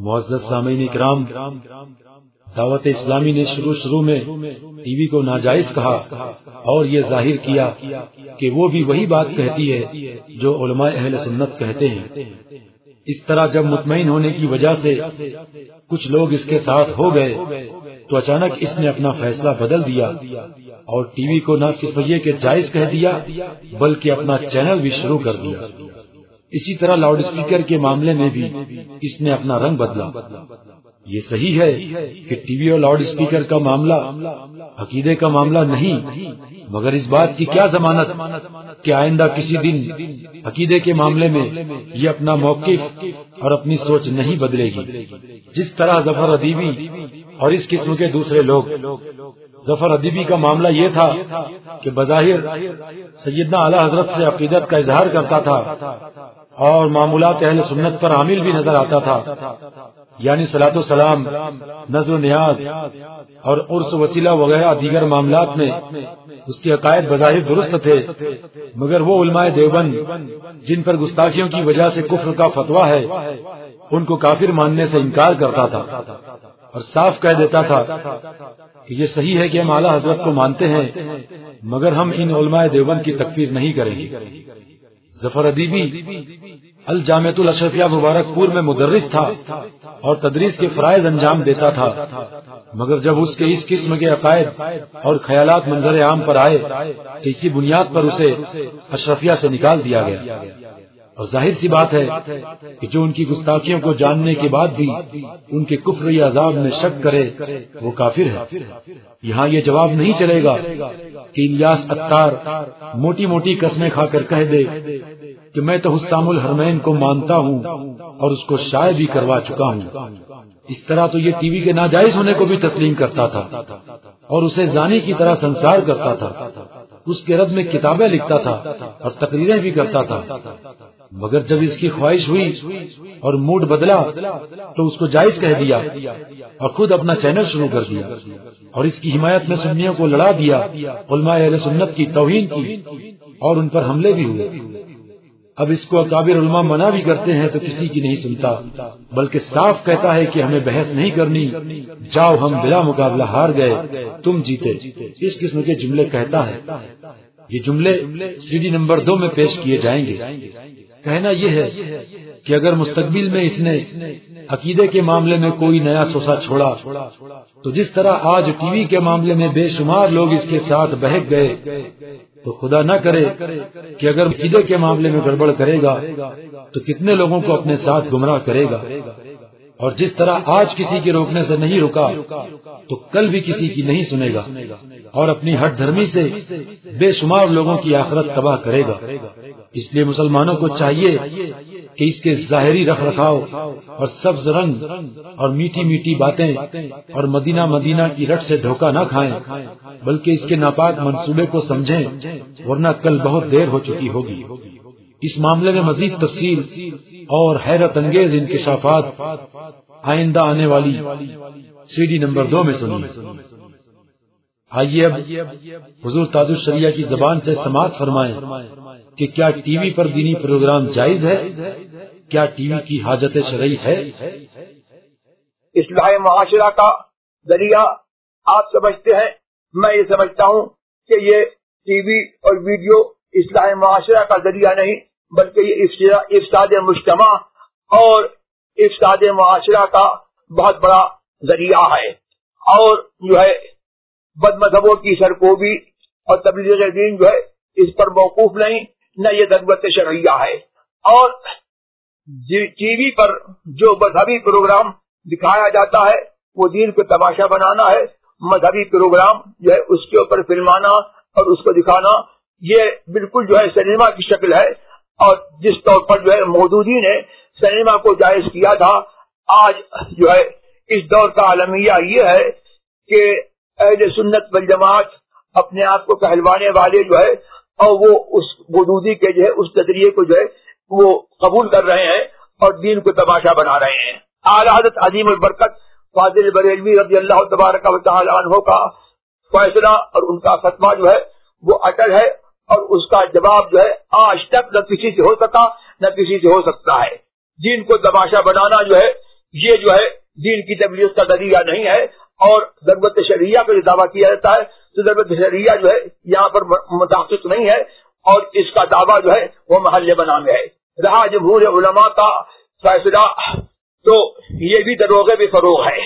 معزز سامعین کرام دعوت اسلامی نے شروع شروع میں ٹی وی کو ناجائز کہا اور یہ ظاہر کیا کہ وہ بھی وہی بات کہتی ہے جو علماء اہل سنت کہتے ہیں۔ اس طرح جب مطمئن ہونے کی وجہ سے کچھ لوگ اس کے ساتھ ہو گئے تو اچانک اس نے اپنا فیصلہ بدل دیا اور ٹی وی کو نہ صرف یہ کہ جائز کہہ دیا بلکہ اپنا چینل بھی شروع کر دیا۔ اسی طرح لاؤڈ اسپیکر کے معاملے میں بھی اس نے اپنا رنگ بدلا۔ یہ صحیح ہے کہ ٹی وی اور لاؤڈ اسپیکر کا معاملہ عقیدے کا معاملہ نہیں، مگر اس بات کی کیا ضمانت کہ آئندہ کسی دن عقیدے کے معاملے میں یہ اپنا موقف اور اپنی سوچ نہیں بدلے گی۔ جس طرح ظفر ادیبی اور اس قسم کے دوسرے لوگ، ظفر ادیبی کا معاملہ یہ تھا کہ بظاہر سیدنا اعلی حضرت سے عقیدت کا اظہار کرتا تھا اور معمولات اہل سنت پر عامل بھی نظر آتا تھا۔ یعنی سلاۃ السلام نظر و نیاز اور عرس وسیلہ وغیرہ دیگر معاملات میں اس کے عقائد بظاہر درست تھے، مگر وہ علماء دیوبند جن پر گستاخیوں کی وجہ سے کفر کا فتویٰ ہے، ان کو کافر ماننے سے انکار کرتا تھا اور صاف کہہ دیتا تھا کہ یہ صحیح ہے کہ ہم اعلیٰ حضرت کو مانتے ہیں، مگر ہم ان علماء دیوبند کی تکفیر نہیں کریں گے۔ ظفر ادیبی الجامعت الاشرفیہ مبارک پور میں مدرس تھا اور تدریس کے فرائض انجام دیتا تھا۔ مگر جب اس کے اس قسم کے عقائد اور خیالات منظر عام پر آئے تو اسی بنیاد پر اسے اشرفیہ سے نکال دیا گیا۔ اور ظاہر سی بات ہے کہ جو ان کی گستاخیوں کو جاننے کے بعد بھی ان کے کفر عذاب میں شک کرے، وہ کافر ہے۔ یہاں یہ جواب نہیں چلے گا کہ الیاس اتار موٹی موٹی قسمیں کھا کر کہہ دے کہ میں تو حسام الحرمین کو مانتا ہوں اور اس کو شائع بھی کروا چکا ہوں۔ اس طرح تو یہ ٹی وی کے ناجائز ہونے کو بھی تسلیم کرتا تھا اور اسے زانی کی طرح سنسار کرتا تھا۔ اس کے رد میں کتابیں لکھتا تھا اور تقریریں بھی کرتا تھا۔ مگر جب اس کی خواہش ہوئی اور موڈ بدلا تو اس کو جائز کہہ دیا اور خود اپنا چینل شروع کر دیا اور اس کی حمایت میں سنیوں کو لڑا دیا، علماء اہل سنت کی توہین کی اور ان پر حملے بھی ہوئے۔ اب اس کو اکابر علماء منع بھی کرتے ہیں تو کسی کی نہیں سنتا، بلکہ صاف کہتا ہے کہ ہمیں بحث نہیں کرنی۔ جاؤ ہم بلا مقابلہ ہار گئے، تم جیتے۔ اس قسم کے جملے کہتا ہے۔ یہ جملے سی ڈی نمبر دو میں پیش کیے جائیں گے۔ کہنا یہ ہے کہ اگر مستقبل میں اس نے عقیدے کے معاملے میں کوئی نیا سوسا چھوڑا، تو جس طرح آج ٹی وی کے معاملے میں بے شمار لوگ اس کے ساتھ بہک گئے، تو خدا نہ کرے کہ اگر عقیدے کے معاملے میں گڑبڑ کرے گا، تو کتنے لوگوں کو اپنے ساتھ گمراہ کرے گا۔ اور جس طرح آج کسی کے روکنے سے نہیں رکا، تو کل بھی کسی کی نہیں سنے گا۔ اور اپنی ہٹ دھرمی سے بے شمار لوگوں کی آخرت تباہ کرے گا۔ اس لیے مسلمانوں کو چاہیے کہ اس کے ظاہری رکھ رکھاؤ اور سبز رنگ اور میٹھی میٹھی باتیں اور مدینہ مدینہ کی رٹ سے دھوکہ نہ کھائیں، بلکہ اس کے ناپاک منصوبے کو سمجھیں، ورنہ کل بہت دیر ہو چکی ہوگی۔ اس معاملے میں مزید تفصیل اور حیرت انگیز انکشافات آئندہ آنے والی سی ڈی نمبر دو میں سنیے۔ آئیے اب حضور تاج الشریعہ کی زبان سے سماعت فرمائیں کہ کیا ٹی وی پر دینی پروگرام جائز ہے؟ کیا ٹی وی کی حاجت شرعی ہے؟ اصلاح معاشرہ کا ذریعہ آپ سمجھتے ہیں۔ میں یہ سمجھتا ہوں کہ یہ ٹی وی اور ویڈیو اصلاح معاشرہ کا ذریعہ نہیں بلکہ یہ افساد مجتمع اور افساد معاشرہ کا بہت بڑا ذریعہ ہے۔ اور جو ہے، بد مذہبوں کی سرکوبی اور تبلیغ دین جو ہے، اس پر موقوف نہیں، نہ یہ ضرورت شرعیہ ہے۔ اور جی- ٹی وی پر جو مذہبی پروگرام دکھایا جاتا ہے، وہ دین کو تماشا بنانا ہے۔ مذہبی پروگرام جو ہے، اس کے اوپر فلمانا اور اس کو دکھانا، یہ بالکل جو ہے، سنیما کی شکل ہے۔ اور جس طور پر جو ہے مودودی نے سنیما کو جائز کیا تھا، آج جو ہے اس دور کا عالمیہ یہ ہے کہ اہل سنت بالجماعت اپنے آپ کو کہلوانے والے جو ہے، اور وہ اس مودودی کے جو ہے، اس نظریے کو جو ہے، وہ قبول کر رہے ہیں اور دین کو تماشا بنا رہے ہیں۔ حضرت عظیم البرکت فاضل بریلوی رضی اللہ تبارک و تعالی عنہ کا فیصلہ اور ان کا فتوا جو ہے، وہ اٹل ہے۔ اور اس کا جواب جو ہے، آج تک نہ کسی سے ہو سکا، نہ کسی سے ہو سکتا ہے۔ جن کو تماشا بنانا جو ہے، یہ جو ہے، دین کی تبلیغ کا ذریعہ نہیں ہے۔ اور ضرورت شریعہ کا جو دعویٰ کیا جاتا ہے، تو ضرورت شریعہ جو ہے، یہاں پر متحق نہیں ہے۔ اور اس کا دعویٰ جو ہے، وہ محل بنا میں ہے۔ رہا جمہور علماء کا فیصلہ، تو یہ بھی دروغے بھی فروغ ہے۔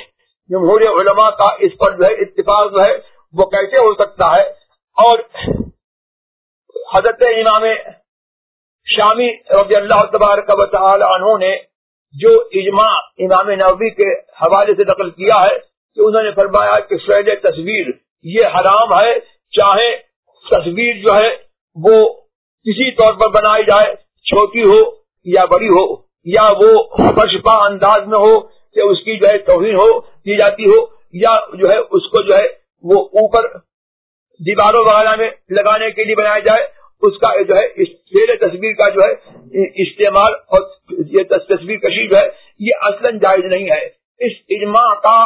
جمہور علماء کا اس پر جو ہے، اتفاق جو ہے، وہ کیسے ہو سکتا ہے؟ اور حضرت امام شامی رضی اللہ تبارک و تعالی عنہ نے جو اجماع امام نوی کے حوالے سے نقل کیا ہے کہ انہوں نے فرمایا کہ فیل تصویر یہ حرام ہے، چاہے تصویر جو ہے وہ کسی طور پر بنائی جائے، چھوٹی ہو یا بڑی ہو، یا وہ بشپا انداز میں ہو کہ اس کی جو ہے توہین ہو کی جاتی ہو، یا جو ہے اس کو جو ہے وہ اوپر دیواروں وغیرہ میں لگانے کے لیے بنایا جائے اس کا جو ہے شیر تصویر کا جو ہے، استعمال اور یہ تصویر کشی جو ہے، یہ اصلا جائز نہیں ہے۔ اس اجماع کا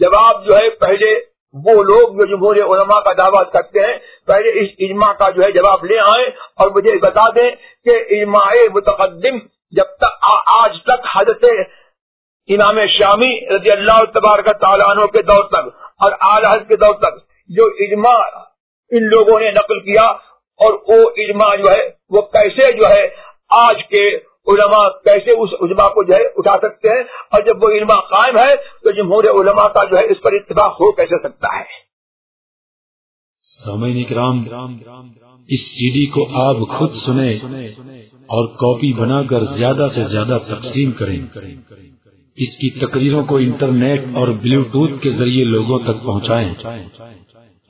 جواب جو ہے، پہلے وہ لوگ جو جمہور علماء کا دعویٰ کرتے ہیں، پہلے اس اجماع کا جو ہے جواب لے آئیں اور مجھے بتا دیں کہ اجماع متقدم جب تک، آج تک حضرت امام شامی رضی اللہ تبار کا تعالیٰ کے دور تک اور اعلی کے دور تک جو اجماع ان لوگوں نے نقل کیا اور وہ اجماع جو ہے، وہ کیسے جو ہے، آج کے علماء کیسے اس اجماع کو جو ہے اٹھا سکتے ہیں؟ اور جب وہ علماء قائم ہے، تو جمہور علماء کا جو ہے اس پر اتفاق ہو کیسے سکتا ہے؟ سامعین کرام اس سی ڈی کو آپ خود سنیں اور کاپی بنا کر زیادہ سے زیادہ تقسیم کریں۔ اس کی تقریروں کو انٹرنیٹ اور بلوٹوتھ کے ذریعے لوگوں تک پہنچائیں۔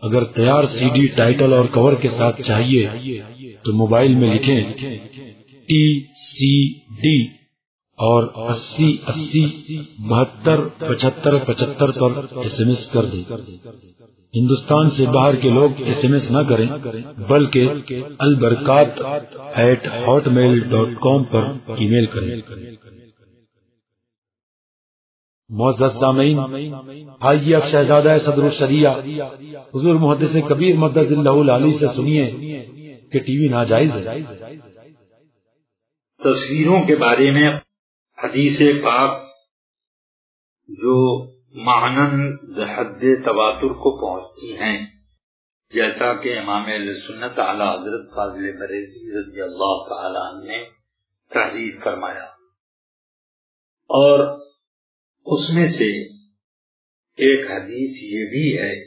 اگر تیار سی ڈی ٹائٹل اور کور کے ساتھ چاہیے تو موبائل میں لکھیں ٹی سی ڈی اور اسی اسی بہتر پچہتر پچہتر پر ایس ایم ایس کر دیں۔ ہندوستان سے باہر کے لوگ ایس ایم ایس نہ کریں، بلکہ Albarkat at hotmail dot com per email کریں۔ معزز سامعین آئیے جی، اب شہزادہ صدر الشریعہ، حضور محدث کبیر مدد اللہ علی سے سنیے کہ ٹی وی ناجائز ہے۔ تصویروں کے بارے میں حدیث پاک جو معنن حد تواتر کو پہنچتی ہیں، جیسا کہ امام سنت اعلی حضرت فاضل بریزی رضی اللہ تعالی نے تحریر فرمایا۔ اور اس میں سے ایک حدیث یہ بھی ہے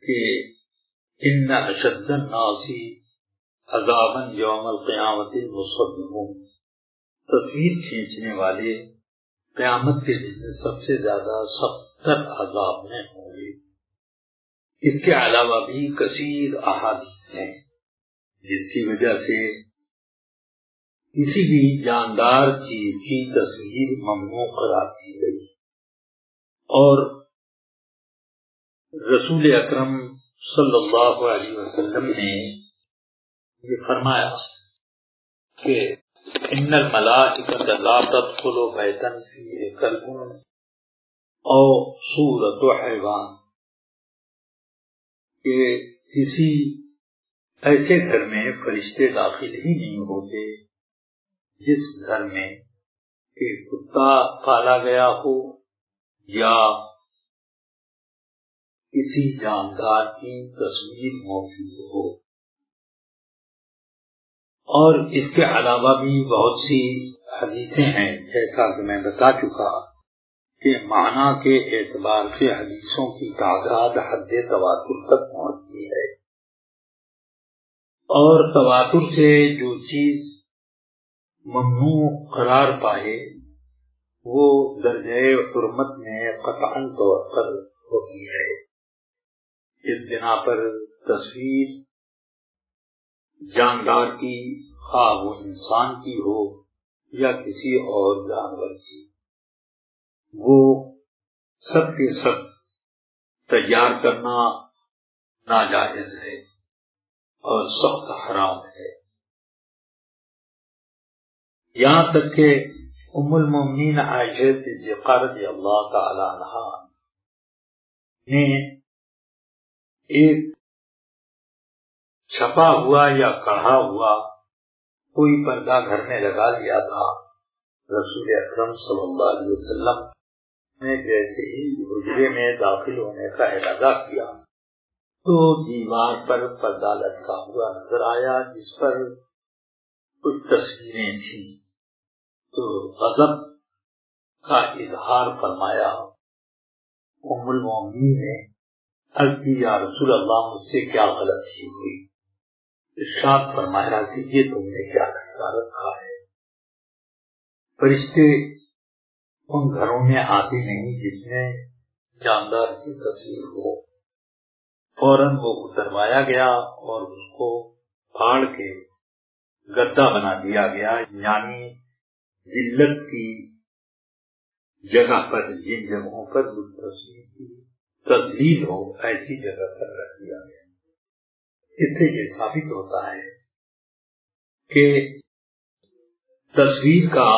کہ ان اشد الناسی عذابن یوم القیامت المصدقون تصویر کھینچنے والے قیامت کے دن سب سے زیادہ ستر عذاب میں ہوں گے۔ اس کے علاوہ بھی کثیر احادیث ہیں، جس کی وجہ سے کسی بھی جاندار چیز کی تصویر ممنوع قرار دی گئی۔ اور رسول اکرم صلی اللہ علیہ وسلم نے یہ فرمایا کہ ان الملائکت لا تدخل بیتن فیہ کلب او صورت و حیوان۔ کہ کسی ایسے گھر میں فرشتے داخل ہی نہیں ہوتے جس گھر میں کہ کتا پالا گیا ہو یا کسی جاندار کی تصویر موجود ہو۔ اور اس کے علاوہ بھی بہت سی حدیثیں ہیں۔ جیسا کہ میں بتا چکا کہ معنی کے اعتبار سے حدیثوں کی تعداد حد تواتر تک پہنچتی ہے۔ اور تواتر سے جو چیز ممنوع قرار پائے، وہ درجۂ حرمت میں قطع طور پر ہوتی ہے۔ اس بنا پر تصویر جاندار کی خواہ وہ انسان کی ہو یا کسی اور جانور کی۔ وہ سب کے سب تیار کرنا ناجائز ہے اور سخت حرام ہے۔ یہاں تک کہ ام المومنین عائشہ صدیقہ رضی اللہ تعالی عنہ نے ایک چھپا ہوا یا کڑھا ہوا کوئی پردہ گھر میں لگا لیا تھا۔ رسول اکرم صلی اللہ علیہ وسلم نے جیسے ہی حجرے میں داخل ہونے کا ارادہ کیا تو دیوار پر پردہ لٹکا ہوا نظر آیا جس پر کچھ تصویریں تھیں۔ تو غضب کا اظہار فرمایا، ام المومنین نے عرض یا رسول اللہ، مجھ سے کیا غلطی ہوئی؟ ارشاد فرمایا کہ یہ تم نے کیا رکھا ہے۔ فرشتے ان گھروں میں آتے نہیں جس میں جاندار کی تصویر ہو۔ فوراً وہ اتروایا گیا اور اس کو پھاڑ کے گدا بنا دیا گیا یعنی ذلت کی جگہ پر، جن جگہوں پر تصویر کی تصویر ہو، ایسی جگہ پر رکھ دیا گیا۔ اس سے یہ ثابت ہوتا ہے کہ تصویر کا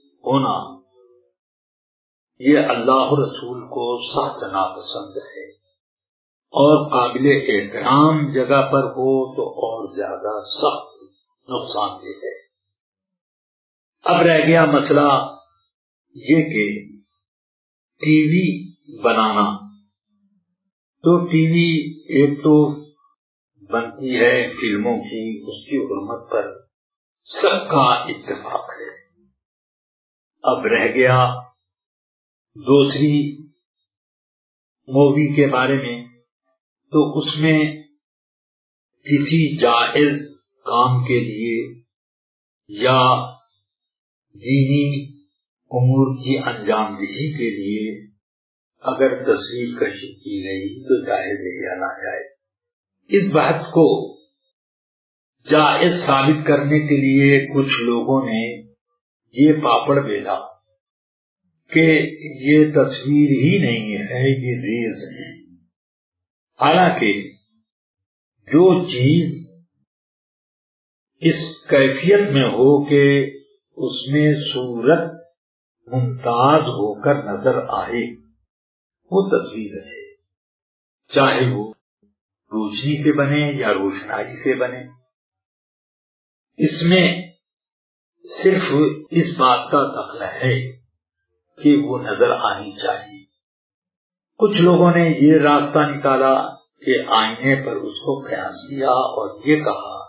ہونا یہ اللہ رسول کو سخت ناپسند ہے۔ اور قابل احترام جگہ پر ہو تو اور زیادہ سخت نقصان دہ ہے۔ اب رہ گیا مسئلہ یہ کہ ٹی وی بنانا۔ تو ٹی وی ایک تو بنتی ہے فلموں کی، اس کی حرمت پر۔ سب کا اتفاق ہے۔ اب رہ گیا دوسری مووی کے بارے میں۔ تو اس میں کسی جائز کام کے لیے یا دینی امور کی انجام دہی کے لیے اگر تصویر کشی کی گئی تو جائز یا نہ جائے اس بات کو جائز ثابت کرنے کے لیے کچھ لوگوں نے یہ پاپڑ بیلا کہ یہ تصویر ہی نہیں ہے، یہ ریز ہے۔ حالانکہ جو چیز اس کیفیت میں ہو کہ اس میں صورت ممتاز ہو کر نظر آئے۔ وہ تصویر ہے۔ چاہے وہ روشنی سے بنے یا روشنائی سے بنے۔ اس میں صرف اس بات کا دخل ہے کہ وہ نظر آنی چاہیے۔ کچھ لوگوں نے یہ راستہ نکالا کہ آئینے پر اس کو قیاس کیا اور یہ کہا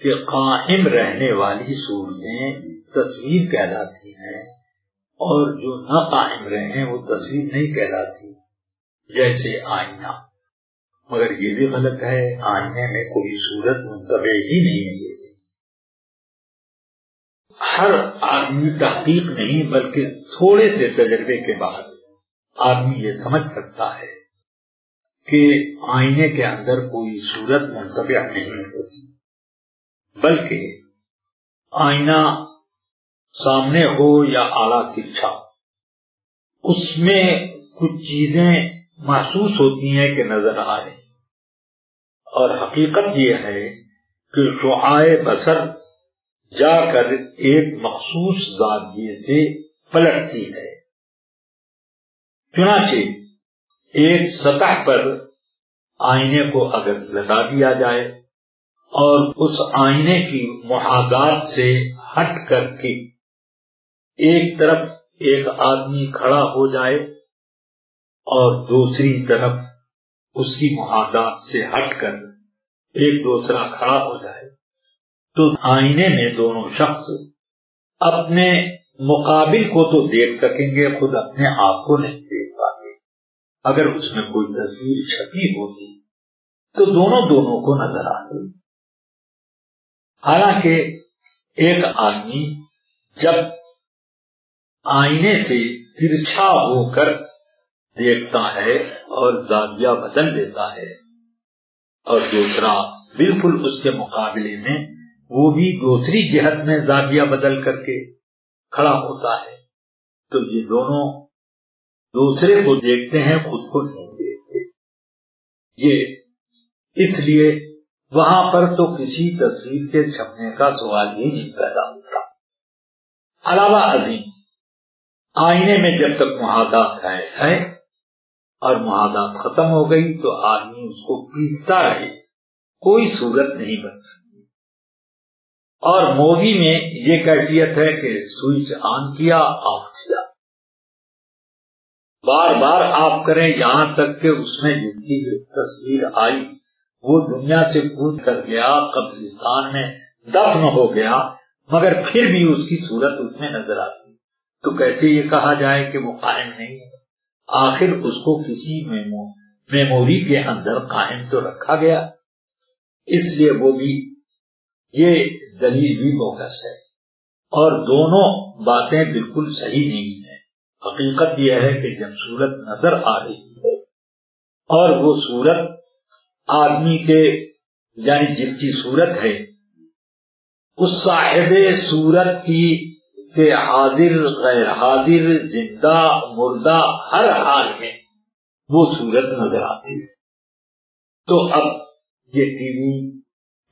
کہ قائم رہنے والی صورتیں تصویر کہلاتی ہیں اور جو نہ قائم رہے وہ تصویر نہیں کہلاتی، جیسے آئینہ۔ مگر یہ بھی غلط ہے آئینے میں کوئی صورت منتبہ ہی نہیں ہے۔ ہر آدمی تحقیق نہیں، بلکہ تھوڑے سے تجربے کے بعد آدمی یہ سمجھ سکتا ہے کہ آئینے کے اندر کوئی صورت منتبع نہیں ہوتی، بلکہ آئینہ سامنے ہو یا اعلی ترچھا اس میں کچھ چیزیں محسوس ہوتی ہیں کہ نظر آئے اور حقیقت یہ ہے کہ شعائے بسر جا کر ایک مخصوص زاویے سے پلٹتی ہے۔ چنانچہ ایک سطح پر آئینے کو اگر لگا دیا جائے اور اس آئینے کی محاذات سے ہٹ کر کے ایک طرف ایک آدمی کھڑا ہو جائے اور دوسری طرف اس کی محاذات سے ہٹ کر ایک دوسرا کھڑا ہو جائے۔ تو آئینے میں دونوں شخص اپنے مقابل کو تو دیکھ سکیں گے، خود اپنے آپ کو نہیں دیکھ پاتے اگر اس میں کوئی تصویر چھپی ہوتی تو دونوں دونوں کو نظر آتے حالانکہ ایک آدمی جب آئینے سے ترچھا ہو کر دیکھتا ہے اور زاویہ بدل دیتا ہے۔ اور دوسرا، بالکل اس کے مقابلے میں وہ بھی دوسری جہت میں زاویہ بدل کر کے کھڑا ہوتا ہے۔ تو یہ دونوں دوسرے کو دیکھتے ہیں، خود کو نہیں دیکھتے۔ یہ اس لیے وہاں پر تو کسی تصویر کے چھپنے کا سوال ہی نہیں پیدا ہوتا۔ علاوہ عظیم آئینے میں جب تک محادات ہے اور محادات ختم ہو گئی تو آدمی اس کو پیستا رہے، کوئی صورت نہیں بن سکتی۔ اور مووی میں یہ کیفیت ہے کہ سوئچ آن کیا، آف کیا۔ بار بار آف کریں، یہاں تک کہ اس میں جن کی تصویر آئی، وہ دنیا سے کود کر گیا، قبرستان میں دفن ہو گیا، مگر پھر بھی اس کی صورت اس میں نظر آتی۔ تو کیسے یہ کہا جائے کہ وہ قائم نہیں ہے۔ آخر اس کو کسی میموری کے اندر قائم تو رکھا گیا۔ اس لیے وہ بھی یہ دلیل بھی بوگس ہے۔ اور دونوں باتیں بالکل صحیح نہیں ہیں۔ حقیقت یہ ہے کہ جب صورت نظر آ رہی ہے اور وہ صورت آدمی کے یعنی جس کی صورت ہے، اس صاحب صورت کی کہ حاضر غیر حاضر، زندہ، مردہ، ہر حال میں وہ صورت نظر آتی ہے۔ تو اب یہ ٹی وی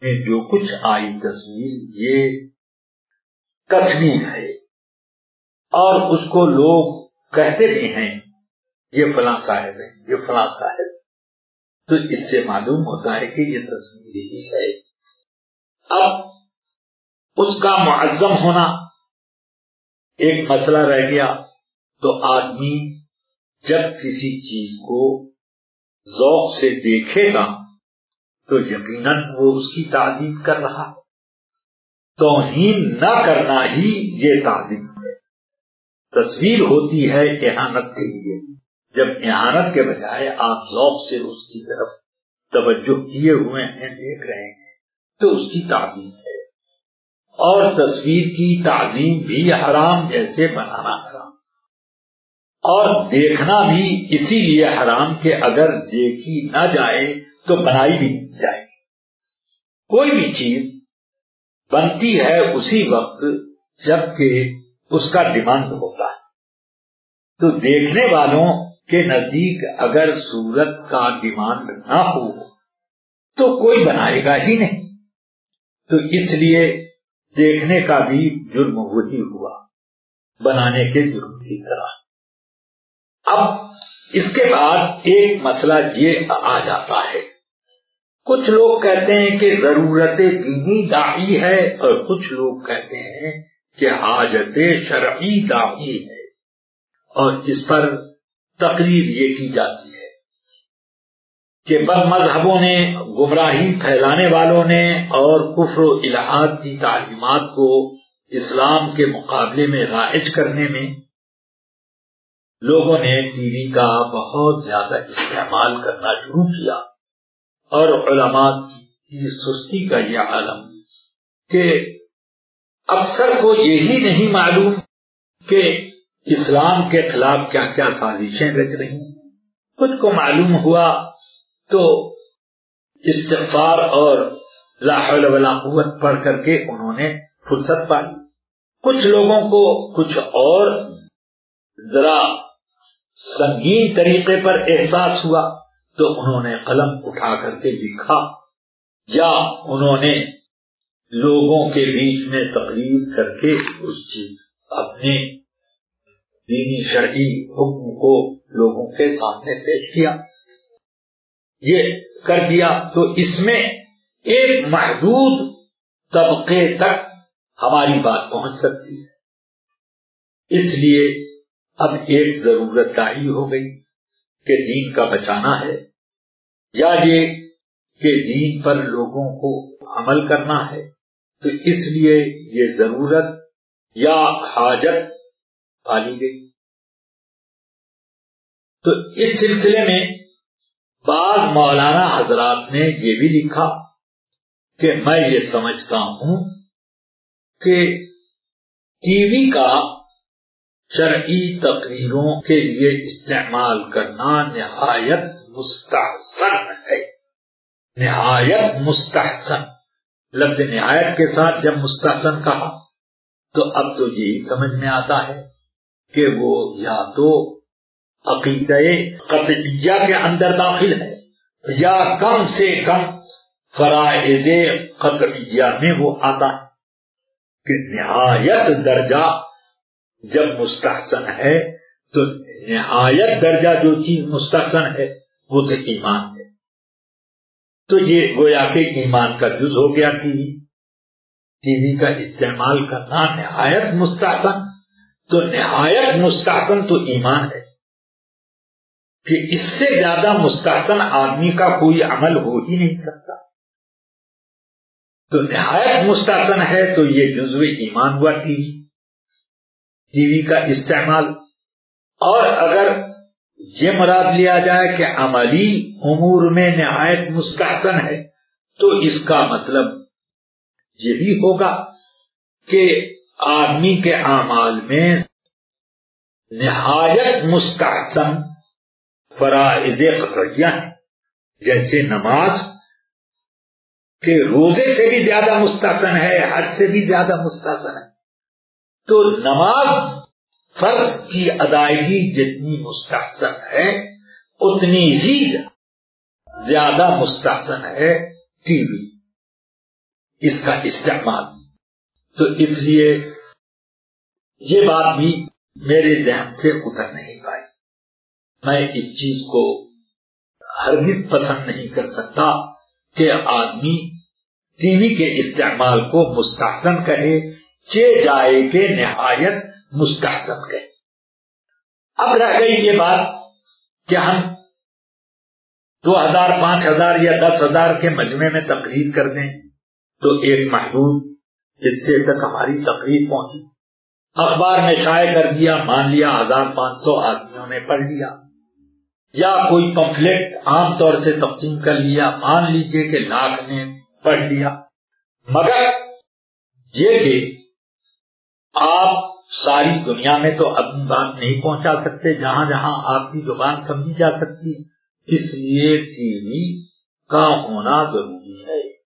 میں جو کچھ آئی تصویر، یہ تصویر ہے۔ اور اس کو لوگ کہتے بھی ہیں، یہ فلاں صاحب ہے، یہ فلاں صاحب۔ تو اس سے معلوم ہوتا ہے کہ یہ تصویر ہی ہے۔ اب اس کا معظم ہونا ایک مسئلہ رہ گیا تو آدمی جب کسی چیز کو ذوق سے دیکھے گا تو یقیناً وہ اس کی تعلیم کر رہا توہین نہ کرنا ہی یہ تعلیم ہے۔ تصویر ہوتی ہے احانت کے لیے۔ جب احانت کے بجائے آپ ذوق سے اس کی طرف توجہ کیے ہوئے ہیں، دیکھ رہے ہیں، تو اس کی تعلیم ہے۔ اور تصویر کی تعلیم بھی حرام جیسے بنانا۔ حرام اور دیکھنا بھی اسی لیے حرام کہ اگر دیکھی نہ جائے تو بنائی بھی نہیں جائے۔ کوئی بھی چیز بنتی ہے اسی وقت جبکہ اس کا ڈیمانڈ ہوتا ہے۔ تو دیکھنے والوں کے نزدیک اگر سورت کا ڈیمانڈ نہ ہو تو کوئی بنائے گا ہی نہیں۔ تو اس لیے دیکھنے کا بھی جرم وہی ہوا، بنانے کے جرم کی طرح۔ اب اس کے بعد ایک مسئلہ یہ آ جاتا ہے۔ کچھ لوگ کہتے ہیں کہ ضرورت دینی دائی ہے اور کچھ لوگ کہتے ہیں کہ حاجت شرعی دائی ہے۔ اور اس پر تقریر یہ کی جاتی کہ بد مذہبوں نے، گمراہی پھیلانے والوں نے اور کفر و الحاد کی تعلیمات کو اسلام کے مقابلے میں رائج کرنے میں لوگوں نے ٹی وی کا بہت زیادہ استعمال کرنا شروع کیا اور علماء کی سستی کا یہ عالم کہ اکثر کو یہی نہیں معلوم کہ اسلام کے خلاف کیا کیا سازشیں رچ رہی کچھ کو معلوم ہوا تو استغفار اور لا حول ولا قوت پڑھ کر کے انہوں نے فرصت پائی۔ کچھ لوگوں کو کچھ اور ذرا سنگین طریقے پر احساس ہوا تو انہوں نے قلم اٹھا کر کے لکھا۔ یا انہوں نے لوگوں کے بیچ میں تقریر کر کے اس چیز، اپنے دینی شرعی حکم کو لوگوں کے سامنے پیش کیا۔ یہ کر دیا تو اس میں ایک محدود طبقے تک ہماری بات پہنچ سکتی ہے۔ اس لیے اب ایک ضرورت دائی ہو گئی کہ دین کا بچانا ہے۔ یا یہ کہ دین پر لوگوں کو عمل کرنا ہے۔ تو اس لیے یہ ضرورت یا حاجت پالی گئی۔ تو اس سلسلے میں بعض مولانا حضرات نے یہ بھی لکھا کہ میں یہ سمجھتا ہوں کہ ٹی وی کا شرعی تقریروں کے لیے استعمال کرنا نہایت مستحسن ہے۔ نہایت مستحسن۔ لفظ نہایت کے ساتھ جب مستحسن کہا تو اب تو یہی سمجھ میں آتا ہے کہ وہ یا تو عقیدہ قطعیہ کے اندر داخل ہے۔ یا کم سے کم فرائض قطعیہ میں وہ آتا ہے۔ کہ نہایت درجہ جب مستحسن ہے، تو نہایت درجہ جو چیز مستحسن ہے، وہ تو ایمان ہے۔ تو یہ گویا کے ایمان کا جز ہو گیا کہ ٹی وی کا استعمال کرنا نہایت مستحسن، تو نہایت مستحسن تو ایمان ہے۔ کہ اس سے زیادہ مستحسن آدمی کا کوئی عمل ہو ہی نہیں سکتا۔ تو نہایت مستحسن ہے تو یہ جزو ایمان ہوا ٹی وی۔ ٹی وی کا استعمال۔ اور اگر یہ مراد لیا جائے کہ عملی امور میں نہایت مستحسن ہے تو اس کا مطلب یہ بھی ہوگا کہ آدمی کے اعمال میں نہایت مستحسن فرائض قطعیہ ہیں۔ جیسے نماز کے روزے سے بھی زیادہ مستحسن ہے، حج سے بھی زیادہ مستحسن ہے۔ تو نماز فرض کی ادائیگی جتنی مستحسن ہے، اتنی ہی زیادہ مستحسن ہے ٹی وی۔ اس کا استعمال۔ تو اس لیے یہ بات بھی میرے ذہن سے اتر نہیں۔ میں اس چیز کو ہرگز پسند نہیں کر سکتا کہ آدمی ٹی وی کے استعمال کو مستحسن کہے، چے جائے کے نہایت مستحسن کہے۔ اب رہ گئی یہ بات کہ ہم دو ہزار، پانچ ہزار یا دس ہزار کے مجمے میں تقریر کر دیں تو ایک محدود حصے تک ہماری تقریر پہنچی۔ اخبار میں شائع کر دیا، مان لیا ہزار پانچ سو آدمیوں نے پڑھ لیا۔ یا کوئی پمفلیٹ عام طور سے تقسیم کر لیا، مان لیجیے کہ لاکھ نے پڑھ لیا۔ مگر یہ کہ آپ ساری دنیا میں تو اپنی بات نہیں پہنچا سکتے، جہاں جہاں آپ کی زبان سمجھی جا سکتی، اس لیے ٹی وی کا ہونا ضروری ہے۔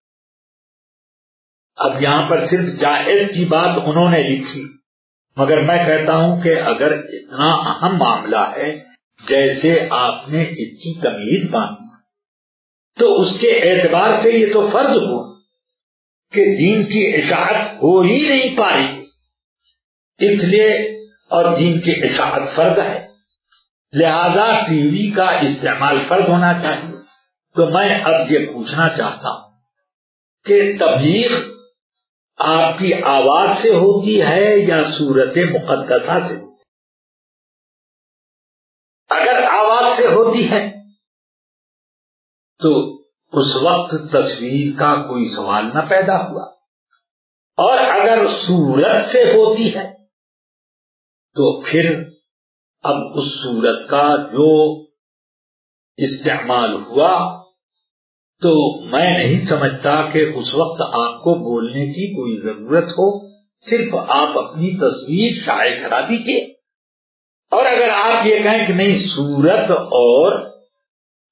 اب یہاں پر صرف جائز کی بات انہوں نے لکھی، مگر میں کہتا ہوں کہ اگر اتنا اہم معاملہ ہے جیسے آپ نے اس کی تمیز باندھی۔ تو اس کے اعتبار سے یہ تو فرض ہوا کہ دین کی اشاعت ہو ہی نہیں پا رہی۔ اس لیے اور دین کی اشاعت فرض ہے۔ لہذا ٹی وی کا استعمال فرض ہونا چاہیے۔ تو میں اب یہ پوچھنا چاہتا ہوں کہ تبلیغ آپ کی آواز سے ہوتی ہے یا صورت مقدسہ سے؟ اگر آواز سے ہوتی ہے تو اس وقت تصویر کا کوئی سوال نہ پیدا ہوا۔ اور اگر صورت سے ہوتی ہے تو پھر اب اس صورت کا جو استعمال ہوا تو میں نہیں سمجھتا کہ اس وقت آپ کو بولنے کی کوئی ضرورت ہو۔ صرف آپ اپنی تصویر شائع کرا دیجیے اور اگر آپ یہ کہیں کہ نہیں، صورت اور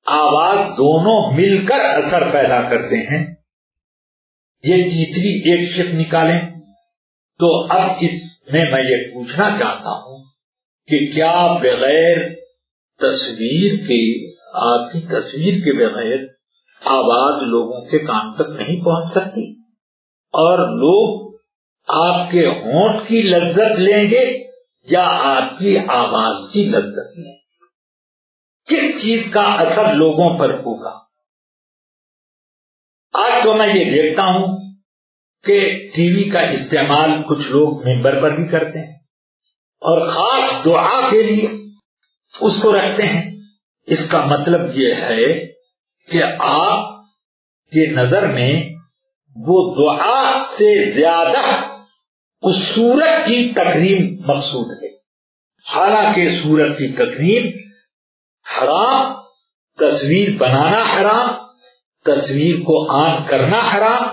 آواز دونوں مل کر اثر پیدا کرتے ہیں، یہ تیسری ایک شک نکالیں۔ تو اب اس میں میں یہ پوچھنا چاہتا ہوں کہ کیا بغیر تصویر کے، آپ کی تصویر کے بغیر آواز لوگوں کے کام تک نہیں پہنچ سکتی؟ اور لوگ آپ کے ہونٹ کی لذت لیں گے؟ یا آپ کی آواز کی لذت لیں گے کس چیز کا اثر لوگوں پر ہوگا؟ آج تو میں یہ دیکھتا ہوں کہ ٹی وی کا استعمال کچھ لوگ ممبر پر بھی کرتے ہیں اور خاص دعا کے لیے اس کو رکھتے ہیں۔ اس کا مطلب یہ ہے کہ آپ کے نظر میں وہ دعا سے زیادہ اس سورت کی تقریب مقصود ہے۔ حالانکہ سورت کی تقریب حرام، تصویر بنانا حرام، تصویر کو آن کرنا حرام،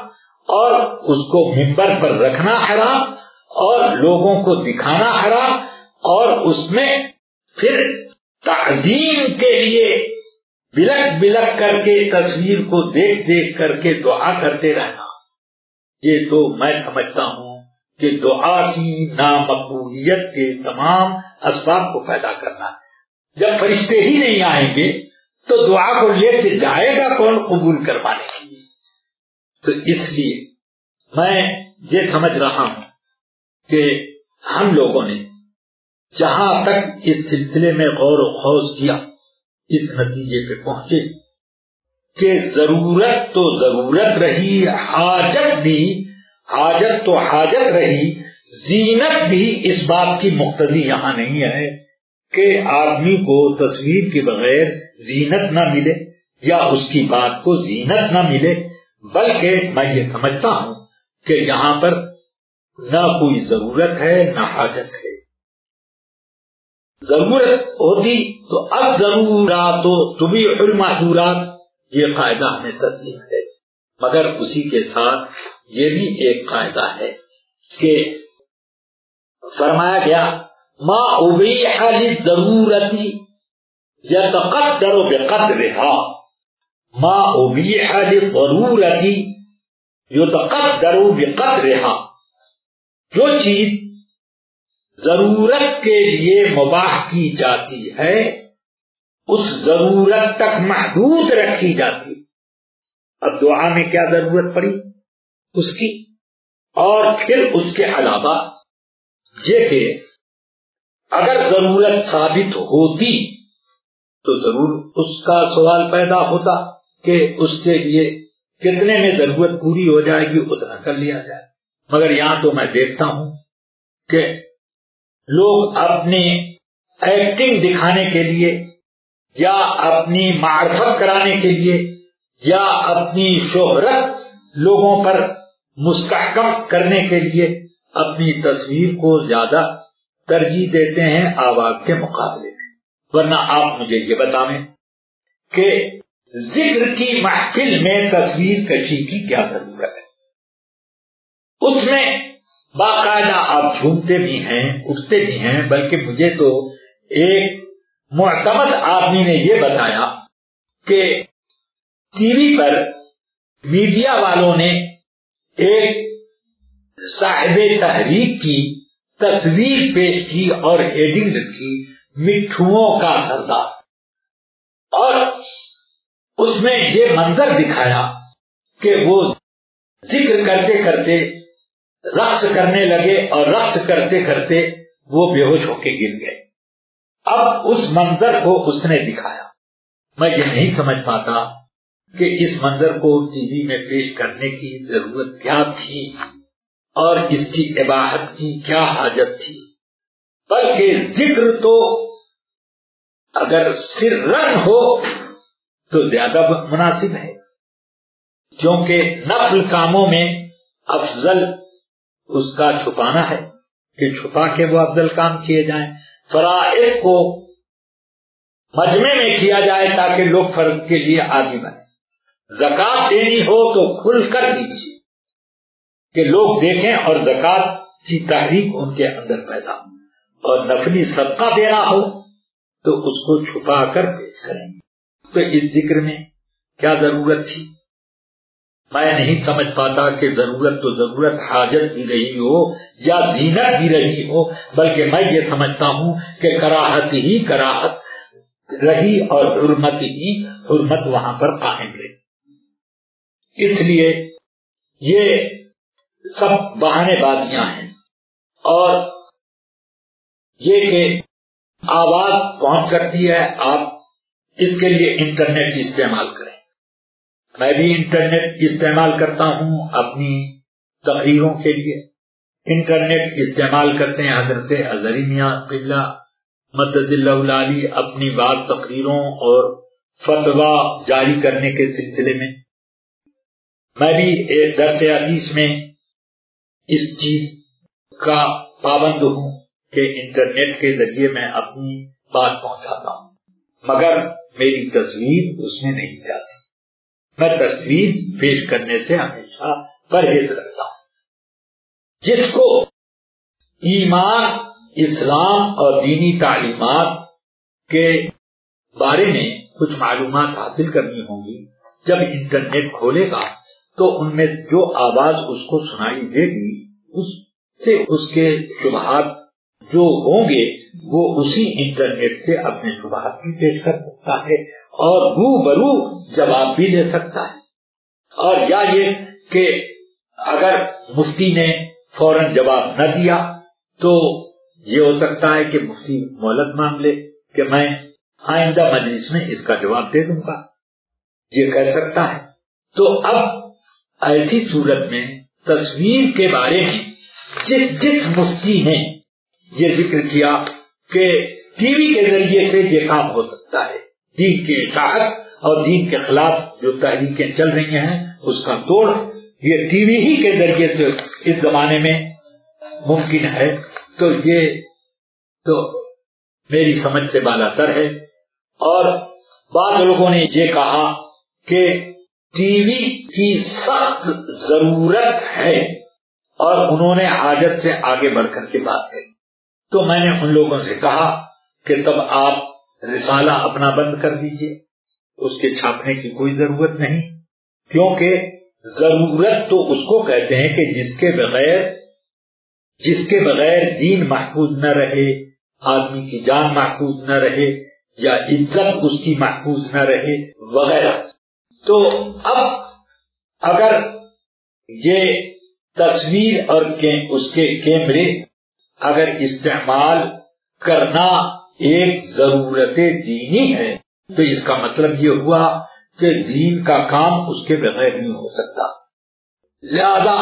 اور اس کو ممبر پر رکھنا حرام، اور لوگوں کو دکھانا حرام، اور اس میں پھر تعظیم کے لیے بلک بلک کر کے تصویر کو دیکھ دیکھ کر کے دعا کرتے رہنا۔ یہ تو میں سمجھتا ہوں کہ دعا کی نامقبولیت کے تمام اسباب کو پیدا کرنا۔ جب فرشتے ہی نہیں آئیں گے، تو دعا کو لے کے جائے گا کون؟ قبول کروانے کے لیے۔ تو اس لیے میں یہ سمجھ رہا ہوں کہ ہم لوگوں نے جہاں تک اس سلسلے میں غور و خوض کیا، اس نتیجے پہ پہنچے کہ ضرورت تو ضرورت رہی، حاجت بھی حاجت تو حاجت رہی، زینت بھی اس بات کی مقتدی یہاں نہیں ہے کہ آدمی کو تصویر کے بغیر زینت نہ ملے یا اس کی بات کو زینت نہ ملے، بلکہ میں یہ سمجھتا ہوں کہ یہاں پر نہ کوئی ضرورت ہے، نہ حاجت ہے۔ ضرورت ہوتی تو اب ضرورات تو بھی یہ قاعدہ ہمیں تسلیم ہے۔ مگر اسی کے ساتھ یہ بھی ایک قاعدہ ہے کہ فرمایا گیا ماں ابھی حالی ضرورتی یا تقدر بقدرها ماں ابھی حالی ضرورتی جو تقدر بقدرها جو چیز ضرورت کے لیے مباح کی جاتی ہے، اس ضرورت تک محدود رکھی جاتی۔ اب دعا میں کیا ضرورت پڑی؟ اس کی اور پھر اس کے علاوہ یہ کہ اگر ضرورت ثابت ہوتی تو ضرور اس کا سوال پیدا ہوتا کہ اس کے لیے کتنے میں ضرورت پوری ہو جائے گی، اتنا کر لیا جائے۔ مگر یہاں تو میں دیکھتا ہوں کہ لوگ اپنی ایکٹنگ دکھانے کے لیے یا اپنی معرفت کرانے کے لیے یا اپنی شہرت لوگوں پر مستحکم کرنے کے لیے اپنی تصویر کو زیادہ ترجیح دیتے ہیں آواز کے مقابلے میں۔ ورنہ آپ مجھے یہ بتائیں کہ ذکر کی محفل میں تصویر کشی کی کیا ضرورت ہے؟ اس میں باقاعدہ آپ جھومتے بھی ہیں، اٹھتے بھی ہیں، بلکہ مجھے تو ایک معتمد آدمی نے یہ بتایا کہ ٹی وی پر میڈیا والوں نے ایک صاحب تحریک کی تصویر پیش کی اور ہیڈنگ رکھی مٹھوؤں کا سردار۔ اور اس میں یہ منظر دکھایا کہ وہ ذکر کرتے کرتے رقص کرنے لگے اور رقص کرتے کرتے وہ بے ہوش ہو کے گر گئے۔ اب اس منظر کو اس نے دکھایا۔ میں یہ نہیں سمجھ پاتا کہ اس منظر کو ٹی وی میں پیش کرنے کی ضرورت کیا تھی اور اس کی عباہت کی کیا حاجت تھی۔ بلکہ ذکر تو اگر سر رن ہو تو زیادہ مناسب ہے، کیونکہ نفل کاموں میں افضل اس کا چھپانا ہے کہ چھپا کے وہ افضل کام کیے جائیں۔ فرائض کو مجمے میں کیا جائے تاکہ لوگ فرق کے لیے آگے بنے زکات دینی ہو تو کھل کر دیجیے کہ لوگ دیکھیں اور زکات کی تحریک ان کے اندر پیدا ہو۔ اور نفلی صدقہ دینا ہو تو اس کو چھپا کر پیش کریں گے۔ تو اس ذکر میں کیا ضرورت تھی؟ میں نہیں سمجھ پاتا کہ ضرورت تو ضرورت حاجت بھی رہی ہو یا زینت بھی رہی ہو، بلکہ میں یہ سمجھتا ہوں کہ کراہت ہی کراہت، رہی اور حرمت ہی حرمت وہاں پر قائم رہی اس لیے یہ سب بہانے بازیاں ہیں اور یہ کہ آواز پہنچ سکتی ہے، آپ اس کے لیے انٹرنیٹ استعمال کریں۔ میں بھی انٹرنیٹ استعمال کرتا ہوں اپنی تقریروں کے لیے۔ انٹرنیٹ استعمال کرتے ہیں حضرت میاں قلعہ، مدد اللہ علی اپنی بات تقریروں اور فتوا جاری کرنے کے سلسلے میں۔ میں بھی درس عدیث میں اس چیز کا پابند ہوں کہ انٹرنیٹ کے ذریعے میں اپنی بات پہنچاتا ہوں۔ مگر میری تصویر اس میں نہیں جاتی۔ میں تصویر پیش کرنے سے ہمیشہ پرہیز رکھتا ہوں۔ جس کو ایمان، اسلام اور دینی تعلیمات کے بارے میں کچھ معلومات حاصل کرنی ہوں گی، جب انٹرنیٹ کھولے گا تو ان میں جو آواز اس کو سنائی دے گی، اس سے اس کے شبہات جو ہوں گے، وہ اسی انٹرنیٹ سے اپنے شبہات بھی پیش کر سکتا ہے اور رو برو جواب بھی لے سکتا ہے۔ اور یا یہ کہ اگر مفتی نے فوراً جواب نہ دیا تو یہ ہو سکتا ہے کہ مفتی مہلت مانگ لے کہ میں آئندہ مجلس میں اس کا جواب دے دوں گا۔ یہ کہہ سکتا ہے۔ تو اب ایسی صورت میں تصویر کے بارے میں جس جس مفتی نے یہ ذکر کیا کہ ٹی وی کے ذریعے سے یہ کام ہو سکتا ہے، دین کے اشاعت اور دین کے خلاف جو تحریکیں چل رہی ہیں، اس کا توڑ یہ ٹی وی ہی کے ذریعے سے اس زمانے میں ممکن ہے۔ تو یہ تو میری سمجھ سے بالا تر ہے۔ اور بعض لوگوں نے یہ کہا کہ ٹی وی کی سخت ضرورت ہے اور انہوں نے حاجت سے آگے بڑھ کر کے بات کری تو میں نے ان لوگوں سے کہا کہ تب آپ رسالہ اپنا بند کر دیجیے، اس کے چھاپنے کی کوئی ضرورت نہیں، کیونکہ ضرورت تو اس کو کہتے ہیں کہ جس کے بغیر، جس کے بغیر دین محفوظ نہ رہے، آدمی کی جان محفوظ نہ رہے یا عزت اس کی محفوظ نہ رہے، وغیرہ۔ تو اب اگر یہ تصویر اور اس کے کیمرے اگر استعمال کرنا ایک ضرورت دینی ہے، تو اس کا مطلب یہ ہوا کہ دین کا کام اس کے بغیر نہیں ہو سکتا۔ لہذا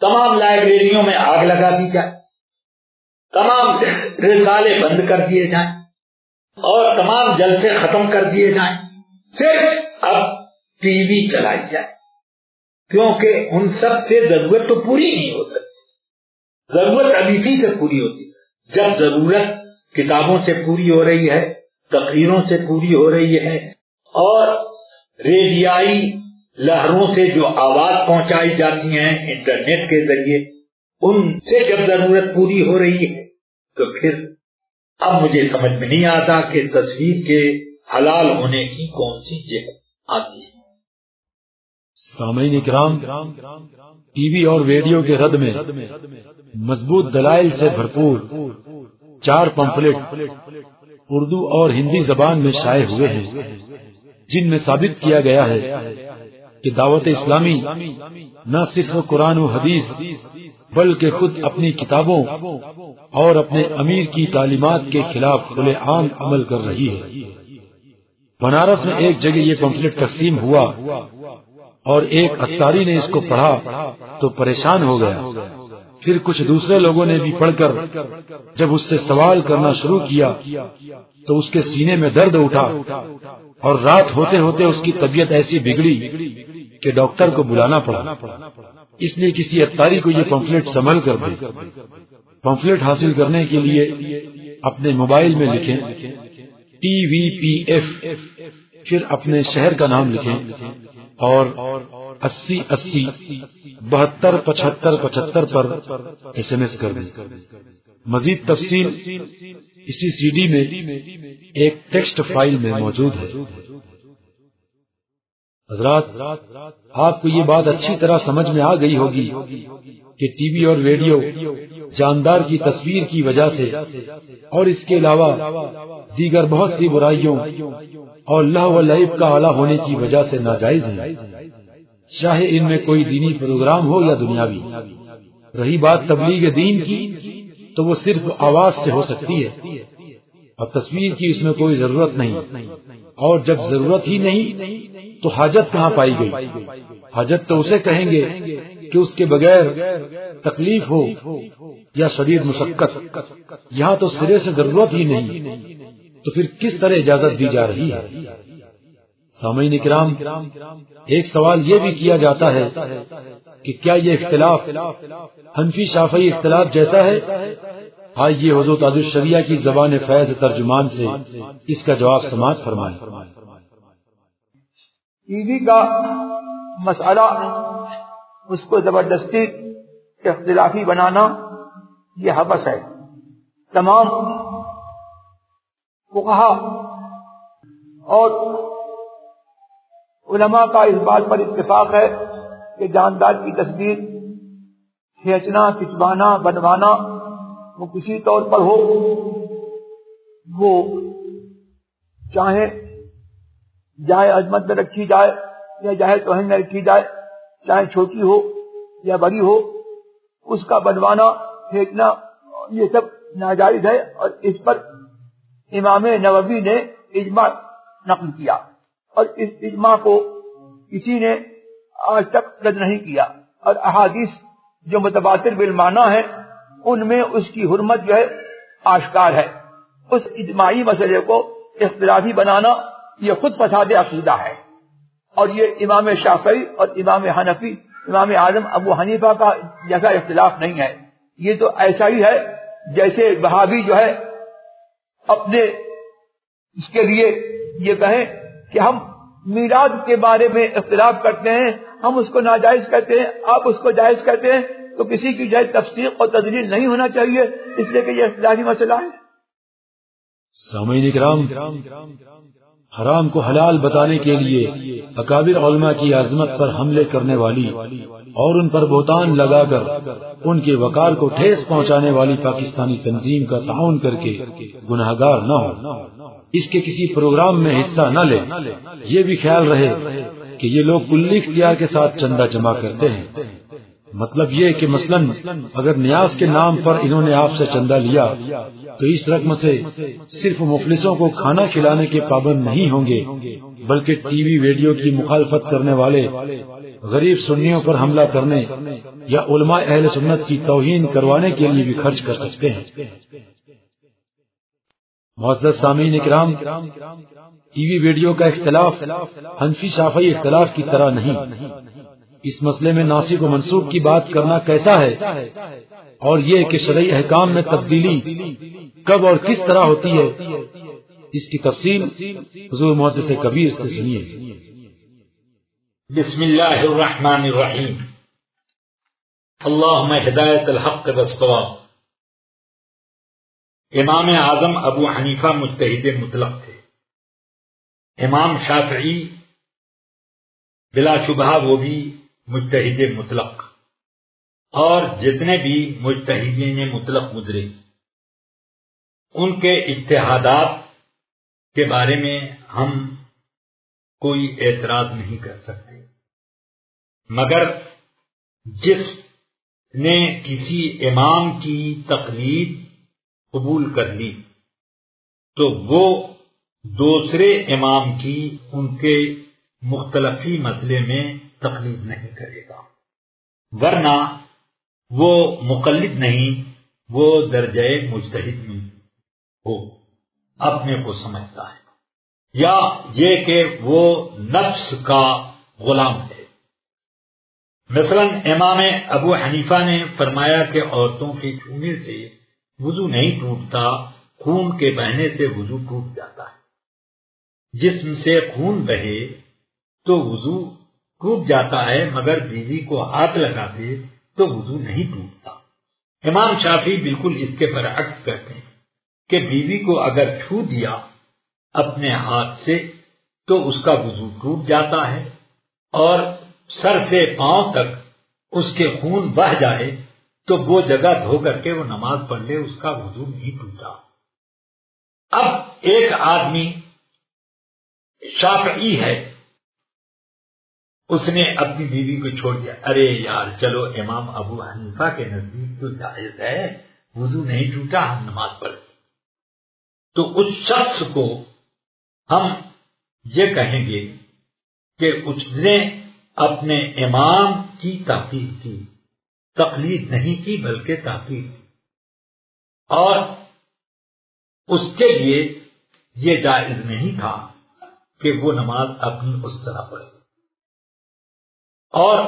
تمام لائبریریوں میں آگ لگا دی جائے، تمام رسالے بند کر دیے جائیں اور تمام جلسے ختم کر دیے جائیں۔ صرف اب ٹی وی چلائی جائے۔ کیونکہ ان سب سے ضرورت تو پوری نہیں ہو سکتی۔ ضرورت اب اسی سے پوری ہوتی جب ضرورت کتابوں سے پوری ہو رہی ہے، تقریروں سے پوری ہو رہی ہے، اور ریڈیائی لہروں سے جو آواز پہنچائی جاتی ہیں انٹرنیٹ کے ذریعے، ان سے جب ضرورت پوری ہو رہی ہے، تو پھر اب مجھے سمجھ میں نہیں آتا کہ تصویر کے حلال ہونے کی کون سی جگہ آتی ہے۔ سامعین کرام ٹی وی اور ریڈیو کے رد میں مضبوط دلائل سے بھرپور چار پمفلٹ اردو اور ہندی زبان میں شائع ہوئے ہیں، جن میں ثابت کیا گیا ہے کہ دعوت اسلامی نہ صرف قرآن و حدیث بلکہ خود اپنی کتابوں اور اپنے امیر کی تعلیمات کے خلاف کھلے عام عمل کر رہی ہے۔ بنارس میں ایک جگہ یہ پمفلٹ تقسیم ہوا اور ایک اتاری نے اس کو پڑھا تو پریشان ہو گیا۔ پھر کچھ دوسرے لوگوں نے بھی پڑھ کر جب اس سے سوال کرنا شروع کیا تو اس کے سینے میں درد اٹھا اور رات ہوتے ہوتے اس کی طبیعت ایسی بگڑی کہ ڈاکٹر کو بلانا پڑا۔ اس لیے کسی اتاری کو یہ پمفلٹ سنبھل کر دے پمفلٹ حاصل کرنے کے لیے اپنے موبائل میں لکھیں۔ T V P F. پھر اپنے شہر کا نام لکھیں۔ اور اسی اسی بہتر پچہتر پچہتر پر ایس ایم ایس کر دیں۔ مزید تفصیل اسی سی ڈی میں ایک ٹیکسٹ فائل میں موجود ہے۔ حضرات، آپ کو یہ بات اچھی طرح سمجھ میں آ گئی ہوگی۔ کہ ٹی وی اور ریڈیو جاندار کی تصویر کی وجہ سے اور اس کے علاوہ دیگر بہت سی برائیوں اور اللہ و لعب کا اعلیٰ ہونے کی وجہ سے ناجائز ہیں۔ چاہے ان میں کوئی دینی پروگرام ہو یا دنیاوی، رہی بات تبلیغ دین کی تو وہ صرف آواز سے ہو سکتی ہے۔ اور تصویر کی اس میں کوئی ضرورت نہیں۔ اور جب ضرورت ہی نہیں تو حاجت کہاں پائی گئی؟ حاجت تو اسے کہیں گے کہ اس کے بغیر تکلیف ہو یا شدید مشقت۔ یہاں تو سرے سے ضرورت ہی نہیں۔ تو پھر کس طرح اجازت دی جا رہی ہے؟ سامعین کرام، ایک سوال یہ بھی کیا جاتا ہے کہ کیا یہ اختلاف حنفی شافی اختلاف جیسا ہے؟ ہاں، آئیے حضرت عدل الشریعہ کی زبان فیض ترجمان سے اس کا جواب سماعت فرمائیں۔ ٹی وی کا مسئلہ اس کو زبردستی اختلافی بنانا یہ حبس ہے۔ تمام کہا اور علماء کا اس بات پر اتفاق ہے کہ جاندار کی تصویر کھینچنا کھچوانا بنوانا وہ کسی طور پر ہو، وہ چاہے جائے عظمت میں رکھی جائے یا چاہے توہن میں رکھی جائے چاہے چھوٹی ہو یا بڑی ہو، اس کا بنوانا، پھینکنا، یہ سب ناجائز ہے اور اس پر امام نووی نے اجماع نقل کیا اور اس اجماع کو کسی نے آج تک رد نہیں کیا اور احادیث جو متبادر بالمانہ ہے ان میں اس کی حرمت جو ہے آشکار ہے۔ اس اجماعی مسئلے کو اختلافی بنانا یہ خود فساد عقیدہ ہے۔ اور یہ امام شافعی اور امام حنفی، امام اعظم، ابو حنیفہ کا جیسا اختلاف نہیں ہے۔ یہ تو ایسا ہی ہے جیسے بہابی جو ہے اپنے اس کے لیے یہ کہیں کہ ہم میلاد کے بارے میں اختلاف کرتے ہیں، ہم اس کو ناجائز کرتے ہیں، آپ اس کو جائز کرتے ہیں، تو کسی کی جائز تفصیل اور تدلیل نہیں ہونا چاہیے، اس لیے کہ یہ اختلافی مسئلہ ہے۔ سامعین کرام حرام کو حلال بتانے کے لیے اکابر علماء کی عظمت پر حملے کرنے والی اور ان پر بہتان لگا کر ان کے وقار کو ٹھیس پہنچانے والی پاکستانی تنظیم کا تعاون کر کے گناہ گار نہ ہو اس کے کسی پروگرام میں حصہ نہ لے۔ یہ بھی خیال رہے کہ یہ لوگ کلی اختیار کے ساتھ چندہ جمع کرتے ہیں۔ مطلب یہ کہ مثلا اگر نیاز کے نام پر انہوں نے آپ سے چندہ لیا، تو اس رقم سے صرف مفلسوں کو کھانا کھلانے کے پابند نہیں ہوں گے، بلکہ ٹی وی ویڈیو کی مخالفت کرنے والے، غریب سنیوں پر حملہ کرنے یا علماء اہل سنت کی توہین کروانے کے لیے بھی خرچ کر سکتے ہیں۔ معزز سامعین اکرام، ٹی وی ویڈیو کا اختلاف، حنفی شافی اختلاف کی طرح نہیں۔ اس مسئلے میں ناصر و منسوخ کی بات کرنا کیسا ہے؟ اور یہ کہ شرعی احکام میں تبدیلی کب اور کس طرح ہوتی ہے؟ اس کی تفصیل حضور محدث کبیر سے سنیے۔ بسم اللہ الرحمن الرحیم۔ اللہم ہدایت الحق بسوا امام اعظم ابو حنیفہ مجتہد مطلق تھے۔ امام شافعی بلا شبہ وہ بھی متحد مطلق۔ اور جتنے بھی متحدین مطلق گزرے، ان کے اشتہادات کے بارے میں ہم کوئی اعتراض نہیں کر سکتے۔ مگر جس نے کسی امام کی تقلید قبول کر لی، تو وہ دوسرے امام کی ان کے مختلفی مسئلے میں تقلید نہیں کرے گا۔ ورنہ وہ مقلد نہیں، وہ درجۂ مجتہد میں ہو، اپنے کو سمجھتا ہے۔ یا یہ کہ وہ نفس کا غلام ہے۔ مثلا امام ابو حنیفہ نے فرمایا کہ عورتوں کے چھونے سے وضو نہیں ٹوٹتا، خون کے بہنے سے وضو ٹوٹ جاتا ہے۔ جسم سے خون بہے تو وضو ٹوٹ جاتا ہے مگر بیوی کو ہاتھ لگا دے تو وضو نہیں ٹوٹتا۔ امام شافی بالکل اس کے برعکس کرتے ہیں کہ بیوی کو اگر چھو دیا اپنے ہاتھ سے تو اس کا وضو ٹوٹ جاتا ہے اور سر سے پاؤں تک اس کے خون بہ جائے تو وہ جگہ دھو کر کے وہ نماز پڑھ لے، اس کا وضو نہیں ٹوٹا اب ایک آدمی شافعی ہے اس نے اپنی بیوی کو چھوڑ دیا۔ ارے یار، چلو، امام ابو حنیفہ کے نزدیک تو جائز ہے۔ وضو نہیں ٹوٹا، ہم نماز پڑھ تو اس شخص کو ہم یہ کہیں گے کہ اس نے اپنے امام کی تحقیق کی۔ تقلید نہیں کی، بلکہ تحقیق کی۔ اور اس کے لیے یہ جائز نہیں تھا کہ وہ نماز اپنی اس طرح پڑھے۔ اور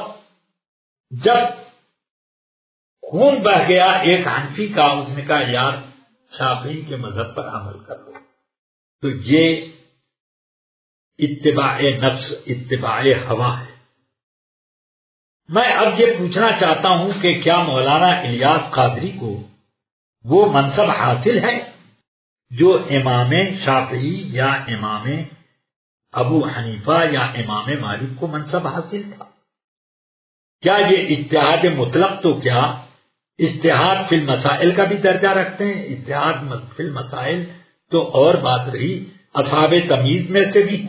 جب خون بہ گیا، ایک ہنفی کا اس نے کہا، یار شافی کے مذہب پر عمل کر لو۔ تو یہ اتباع نفس، اتباع ہوا ہے۔ میں اب یہ پوچھنا چاہتا ہوں کہ کیا مولانا الیاس قادری کو وہ منصب حاصل ہے جو امام شافعی یا امام ابو حنیفہ یا امام مالک کو منصب حاصل تھا؟ کیا یہ اشتہاد مطلق تو کیا اشتہاد فی المسائل کا بھی درجہ رکھتے ہیں؟ اشتہاد فی المسائل تو اور بات رہی اصاب تمیز میں سے بھی۔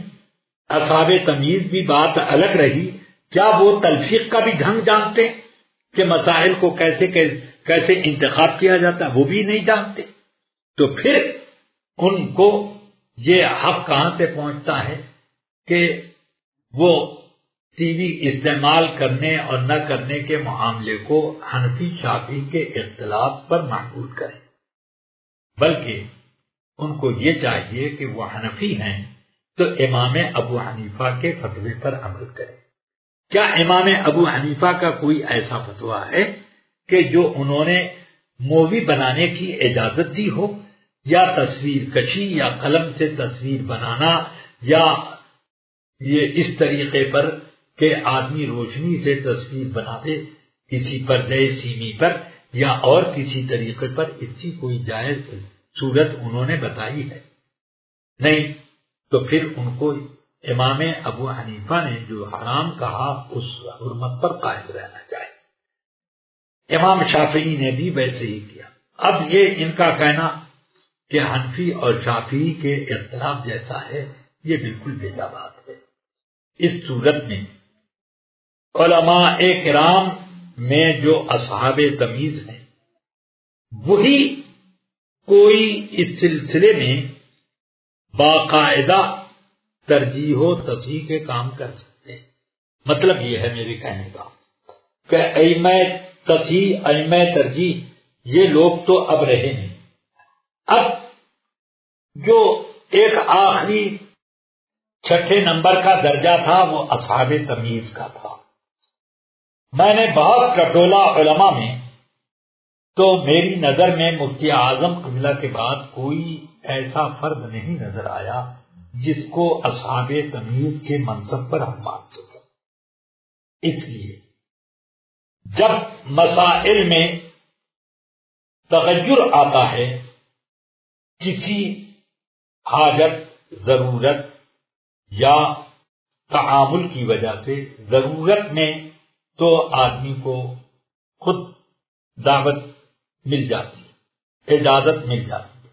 اصاب تمیز بھی بات الگ رہی۔ کیا وہ تلفیق کا بھی ڈھنگ جانتے کہ مسائل کو کیسے کیسے انتخاب کیا جاتا؟ وہ بھی نہیں جانتے۔ تو پھر ان کو یہ حق کہاں سے پہنچتا ہے کہ وہ ٹی وی استعمال کرنے اور نہ کرنے کے معاملے کو حنفی شافی کے اختلاف پر محبود کریں۔ بلکہ ان کو یہ چاہیے کہ وہ حنفی ہیں، تو امام ابو حنیفہ کے فتوے پر عمل کریں۔ کیا امام ابو حنیفہ کا کوئی ایسا فتوا ہے کہ جو انہوں نے مووی بنانے کی اجازت دی ہو؟ یا تصویر کشی، یا قلم سے تصویر بنانا، یا یہ اس طریقے پر کہ آدمی روشنی سے تصویر بنا دے کسی پردے سیمی پر یا اور کسی طریقے پر، اس کی کوئی جائز صورت انہوں نے بتائی ہے۔ نہیں، تو پھر ان کو امام ابو حنیفہ نے جو حرام کہا، اس حرمت پر قائم رہنا چاہیے۔ امام شافعی نے بھی ویسے ہی کیا۔ اب یہ ان کا کہنا کہ حنفی اور شافی کے اختلاف جیسا ہے، یہ بالکل بیجا بات ہے۔ اس صورت میں علماء کرام میں جو اصحاب تمیز ہیں، وہی کوئی اس سلسلے میں باقاعدہ ترجیح و تصحیح کے کام کر سکتے ہیں۔ مطلب یہ ہے میرے کہنے کا کہ ایم تصحیح ایم ترجیح، یہ لوگ تو اب رہے نہیں اب جو ایک آخری چھٹے نمبر کا درجہ تھا، وہ اصحاب تمیز کا تھا۔ میں نے بہت کٹولا علماء میں تو میری نظر میں مفتی اعظم قبلہ کے بعد کوئی ایسا فرد نہیں نظر آیا جس کو اصحاب تمیز کے منصب پر ہم مان سکیں۔ اس لیے جب مسائل میں تغیر آتا ہے، کسی حاجت، ضرورت یا تعامل کی وجہ سے، ضرورت میں تو آدمی کو خود دعوت مل جاتی ہے، اجازت مل جاتی ہے۔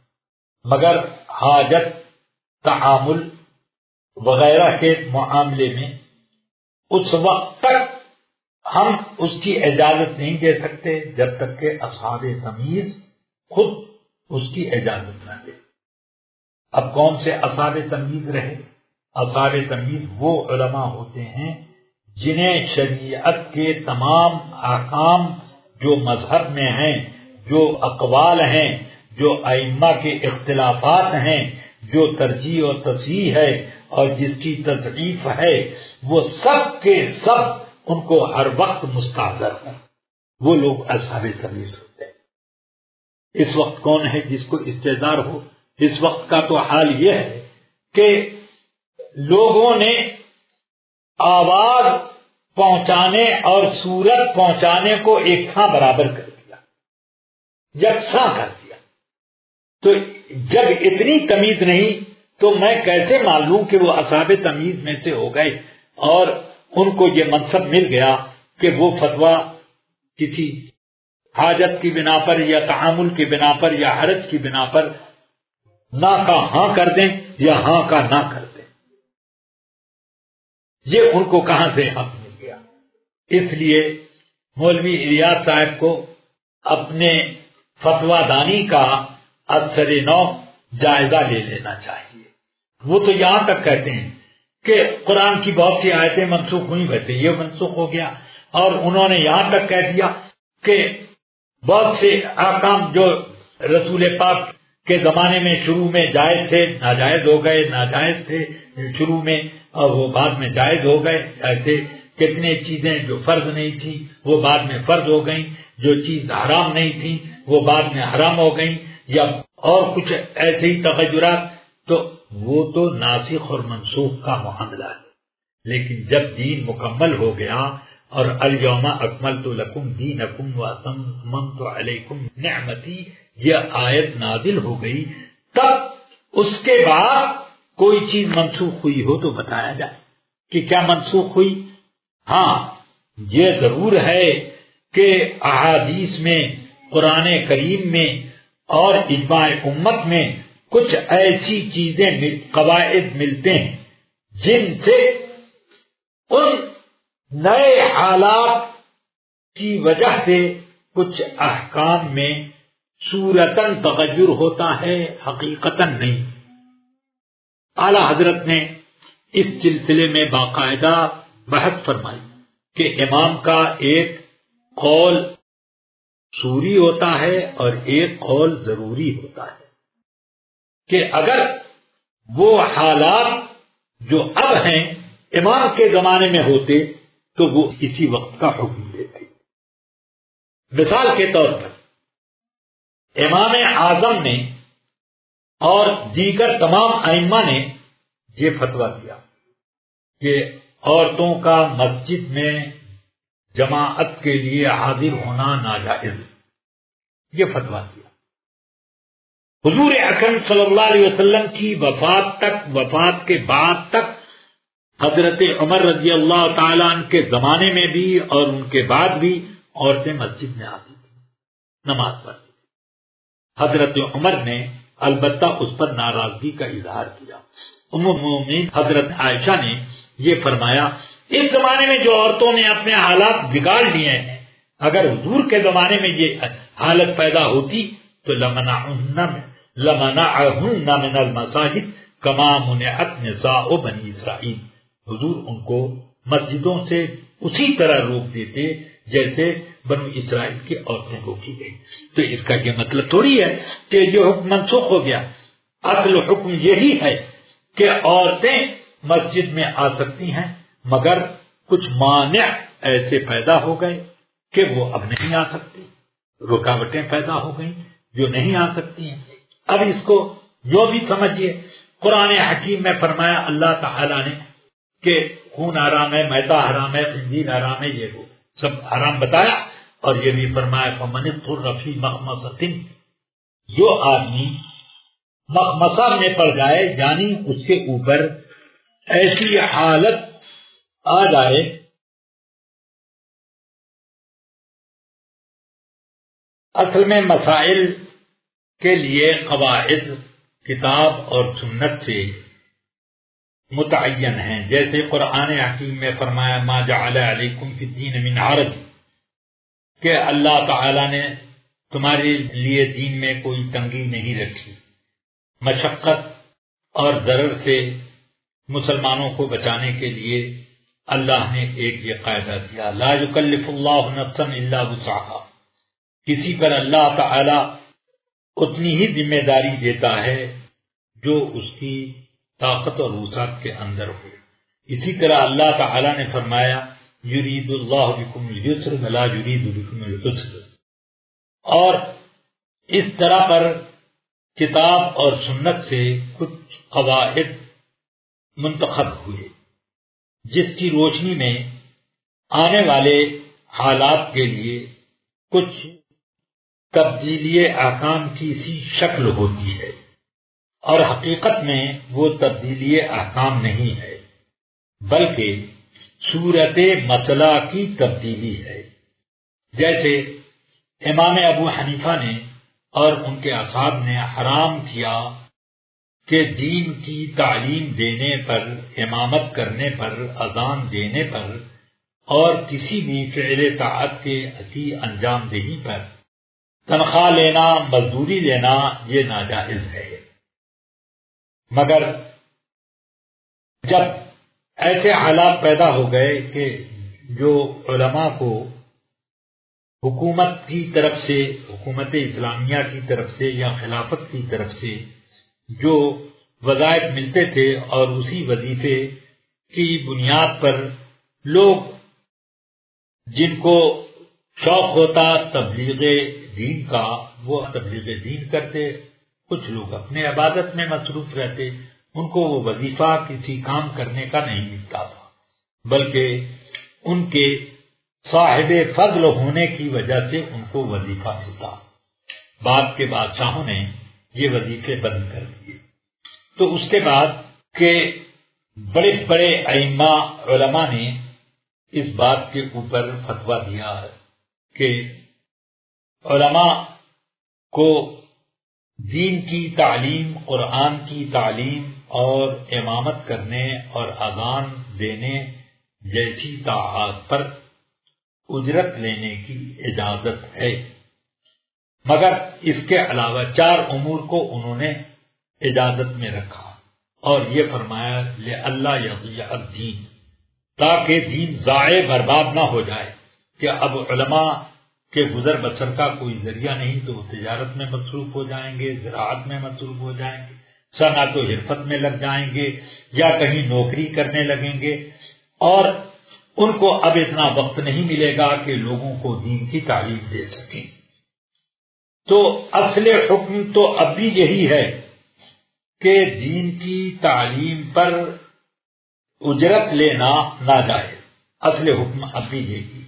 مگر حاجت، تعامل وغیرہ کے معاملے میں اس وقت تک ہم اس کی اجازت نہیں دے سکتے جب تک کہ اصحاب تمیز خود اس کی اجازت نہ دے۔ اب کون سے اصحاب تمیز رہے؟ اصحاب تمیز وہ علماء ہوتے ہیں جنہیں شریعت کے تمام احکام جو مذہب میں ہیں، جو اقوال ہیں، جو ائمہ کے اختلافات ہیں، جو ترجیح و تصحیح ہے اور جس کی تصریف ہے، وہ سب کے سب ان کو ہر وقت مستحضر ہوں وہ لوگ اصحاب تمیز ہوتے ہیں۔ اس وقت کون ہے جس کو استدار ہو؟ اس وقت کا تو حال یہ ہے کہ لوگوں نے آواز پہنچانے اور سورت پہنچانے کو ایک تھا برابر کر دیا یکساں کر دیا۔ تو جب اتنی تمیز نہیں تو میں کیسے معلوم کہ وہ اصاب تمیز میں سے ہو گئے اور ان کو یہ منصب مل گیا کہ وہ فتوا کسی حاجت کی بنا پر یا تعامل کی بنا پر یا حرج کی بنا پر نہ کا ہاں کر دیں یا ہاں کا نہ کر دیں۔ یہ ان کو کہاں سے حق مل گیا اس لیے مولوی اریاض صاحب کو اپنے فتوا دانی کا اثر نو جائزہ لے لینا چاہیے۔ وہ تو یہاں تک کہتے ہیں کہ قرآن کی بہت سی آیتیں منسوخ ہوئی ویسے یہ منسوخ ہو گیا۔ اور انہوں نے یہاں تک کہہ دیا کہ بہت سے آکام جو رسول پاک کے زمانے میں شروع میں جائز تھے، ناجائز ہو گئے، ناجائز تھے، شروع میں اور وہ بعد میں جائز ہو گئے۔ ایسے کتنے چیزیں جو فرض نہیں تھی وہ بعد میں فرض ہو گئیں۔ جو چیز حرام نہیں تھی، وہ بعد میں حرام ہو گئیں۔ یا اور کچھ ایسے ہی تغیرات، تو وہ تو ناسخ اور منسوخ کا معاملہ ہے۔ لیکن جب دین مکمل ہو گیا، اور الما اکمل تو لکم دین اکم و تو علیکم نعمتی، یہ آیت نازل ہو گئی، تب اس کے بعد کوئی چیز منسوخ ہوئی ہو تو بتایا جائے کہ کیا منسوخ ہوئی؟ ہاں یہ ضرور ہے کہ احادیث میں، قرآن کریم میں اور اجماع امت میں کچھ ایسی چیزیں قواعد ملتے ہیں جن سے ان نئے حالات کی وجہ سے کچھ احکام میں صورتن تغیر ہوتا ہے، حقیقتاً نہیں۔ اعلی حضرت نے اس سلسلے میں باقاعدہ بحث فرمائی کہ امام کا ایک قول سوری ہوتا ہے اور ایک قول ضروری ہوتا ہے کہ اگر وہ حالات جو اب ہیں امام کے زمانے میں ہوتے تو وہ اسی وقت کا حکم دیتے۔ مثال کے طور پر امام اعظم نے اور دیگر تمام ائمہ نے یہ فتوا دیا کہ عورتوں کا مسجد میں جماعت کے لیے حاضر ہونا ناجائز۔ یہ فتوا دیا حضور اکرم صلی اللہ علیہ وسلم کی وفات تک، وفات کے بعد تک حضرت عمر رضی اللہ تعالیٰ عنہ کے زمانے میں بھی اور ان کے بعد بھی عورتیں مسجد میں آتی تھیں، نماز پڑھتی حضرت عمر نے البتہ اس پر ناراضگی کا اظہار کیا۔ حضرت عائشہ نے یہ فرمایا، اس زمانے میں جو عورتوں نے اپنے حالات بگاڑ لیے ہیں اگر حضور کے زمانے میں یہ حالت پیدا ہوتی تو لمنا لمنا من المساجد کما منعت نساء بنی اسرائیل۔ حضور ان کو مسجدوں سے اسی طرح روک دیتے جیسے بنو اسرائیل کی عورتیں روکی گئی تو اس کا یہ مطلب تھوڑی ہے کہ جو حکم منسوخ ہو گیا۔ اصل حکم یہی ہے کہ عورتیں مسجد میں آ سکتی ہیں، مگر کچھ مانع ایسے پیدا ہو گئے کہ وہ اب نہیں آ سکتی رکاوٹیں پیدا ہو گئی جو نہیں آ سکتی ہیں۔ اب اس کو جو بھی سمجھیے، قرآن حکیم میں فرمایا، اللہ تعالی نے کہ خون آرام ہے، میدا حرام ہے، خنزیر حرام ہے، یہ وہ۔ سب حرام بتایا اور یہ بھی فرمایا، فمن رفی مخمسن جو آدمی مخمسا میں پڑ جائے یعنی اس کے اوپر ایسی حالت آ جائے، اصل میں مسائل کے لیے قواعد، کتاب اور سنت سے۔ متعین ہیں۔ جیسے قرآن حکیم میں فرمایا، ما جعل علیکم فی الدین من عرض کہ اللہ تعالی نے تمہارے لیے دین میں کوئی تنگی نہیں رکھی۔ مشقت اور ضرر سے مسلمانوں کو بچانے کے لیے اللہ نے ایک یہ قاعدہ دیا، لا یکلف اللہ نفسا الا وسعها. کسی پر اللہ تعالی اتنی ہی ذمہ داری دیتا ہے جو اس کی طاقت اور وسعت کے اندر ہو اسی طرح اللہ تعالی نے فرمایا، یرید اللہ بکم اليسر ولا یرید بکم العسر۔ اور اس طرح پر کتاب اور سنت سے کچھ قواعد منتخب ہوئے، جس کی روشنی میں آنے والے حالات کے لیے کچھ تبدیلی احکام کی سی شکل ہوتی ہے۔ اور حقیقت میں وہ تبدیلی احکام نہیں ہے، بلکہ صورت مسئلہ کی تبدیلی ہے۔ جیسے امام ابو حنیفہ نے اور ان کے اصحاب نے حرام کیا کہ دین کی تعلیم دینے پر، امامت کرنے پر، اذان دینے پر اور کسی بھی فعل طاعت کے عتی انجام دہی پر۔ تنخواہ لینا، مزدوری لینا یہ ناجائز ہے۔ مگر جب ایسے حالات پیدا ہو گئے کہ جو علماء کو حکومت کی طرف سے، حکومت اسلامیہ کی طرف سے یا خلافت کی طرف سے جو وظائف ملتے تھے اور اسی وظیفے کی بنیاد پر لوگ جن کو شوق ہوتا تبلیغ دین کا، وہ تبلیغ دین کرتے کچھ لوگ اپنے عبادت میں مصروف رہتے، ان کو وہ وظیفہ کسی کام کرنے کا نہیں ملتا تھا، بلکہ ان کے صاحب فضل ہونے کی وجہ سے ان کو وظیفہ ملتا۔ بعد کے بادشاہوں نے یہ وظیفے بند کر دیے۔ تو اس کے بعد کہ بڑے بڑے ائمہ علماء نے اس بات کے اوپر فتوا دیا ہے کہ علماء کو دین کی تعلیم، قرآن کی تعلیم اور امامت کرنے اور اذان دینے جیسی تعہد پر اجرت لینے کی اجازت ہے۔ مگر اس کے علاوہ چار امور کو انہوں نے اجازت میں رکھا اور یہ فرمایا لے اللہ دین تاکہ دین ضائع برباد نہ ہو جائے کہ اب علماء کے گزر بسر کا کوئی ذریعہ نہیں تو وہ تجارت میں مصروف ہو جائیں گے، زراعت میں مصروف ہو جائیں گے، صنعت و حرفت میں لگ جائیں گے یا کہیں نوکری کرنے لگیں گے۔ اور ان کو اب اتنا وقت نہیں ملے گا کہ لوگوں کو دین کی تعلیم دے سکیں۔ تو اصل حکم تو اب بھی یہی ہے کہ دین کی تعلیم پر اجرت لینا ناجائز۔ اصل حکم اب بھی یہی۔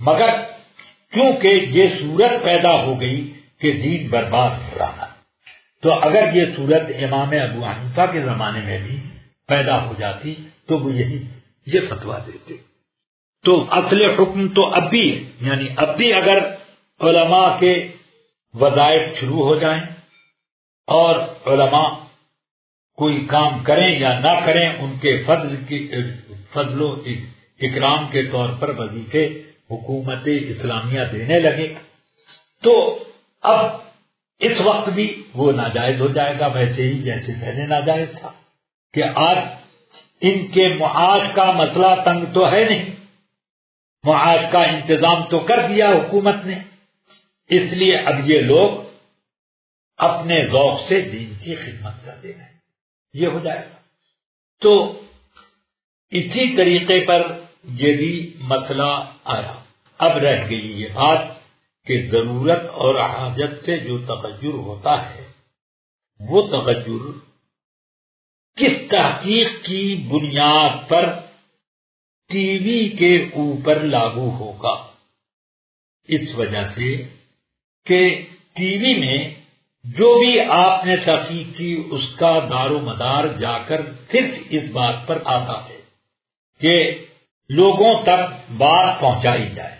مگر کیونکہ یہ صورت پیدا ہو گئی کہ دین برباد ہو رہا تو اگر یہ صورت امام ابو حنیفہ کے زمانے میں بھی پیدا ہو جاتی تو وہ یہی یہ فتوا دیتے۔ تو اصل حکم تو اب بھی یعنی اب بھی اگر علماء کے وظائف شروع ہو جائیں اور علماء کوئی کام کریں یا نہ کریں، ان کے فضل کی، فضل و اکرام کے طور پر وظیفے حکومت اسلامیہ دینے لگے تو اب اس وقت بھی وہ ناجائز ہو جائے گا، ویسے ہی جیسے پہلے ناجائز تھا کہ آج ان کے معاش کا مسئلہ تنگ تو ہے نہیں۔ معاش کا انتظام تو کر دیا حکومت نے۔ اس لیے اب یہ لوگ اپنے ذوق سے دین کی خدمت کر دے گئے یہ ہو جائے گا۔ تو اسی طریقے پر یہ بھی مسئلہ آیا۔ اب رہ گئی یہ بات کہ ضرورت اور حاجت سے جو تغیر ہوتا ہے، وہ تغیر کس تحقیق کی بنیاد پر ٹی وی کے اوپر لاگو ہوگا؟ اس وجہ سے کہ ٹی وی میں جو بھی آپ نے تحقیق کی، اس کا دار و مدار جا کر صرف اس بات پر آتا ہے کہ لوگوں تک بات پہنچائی جائے۔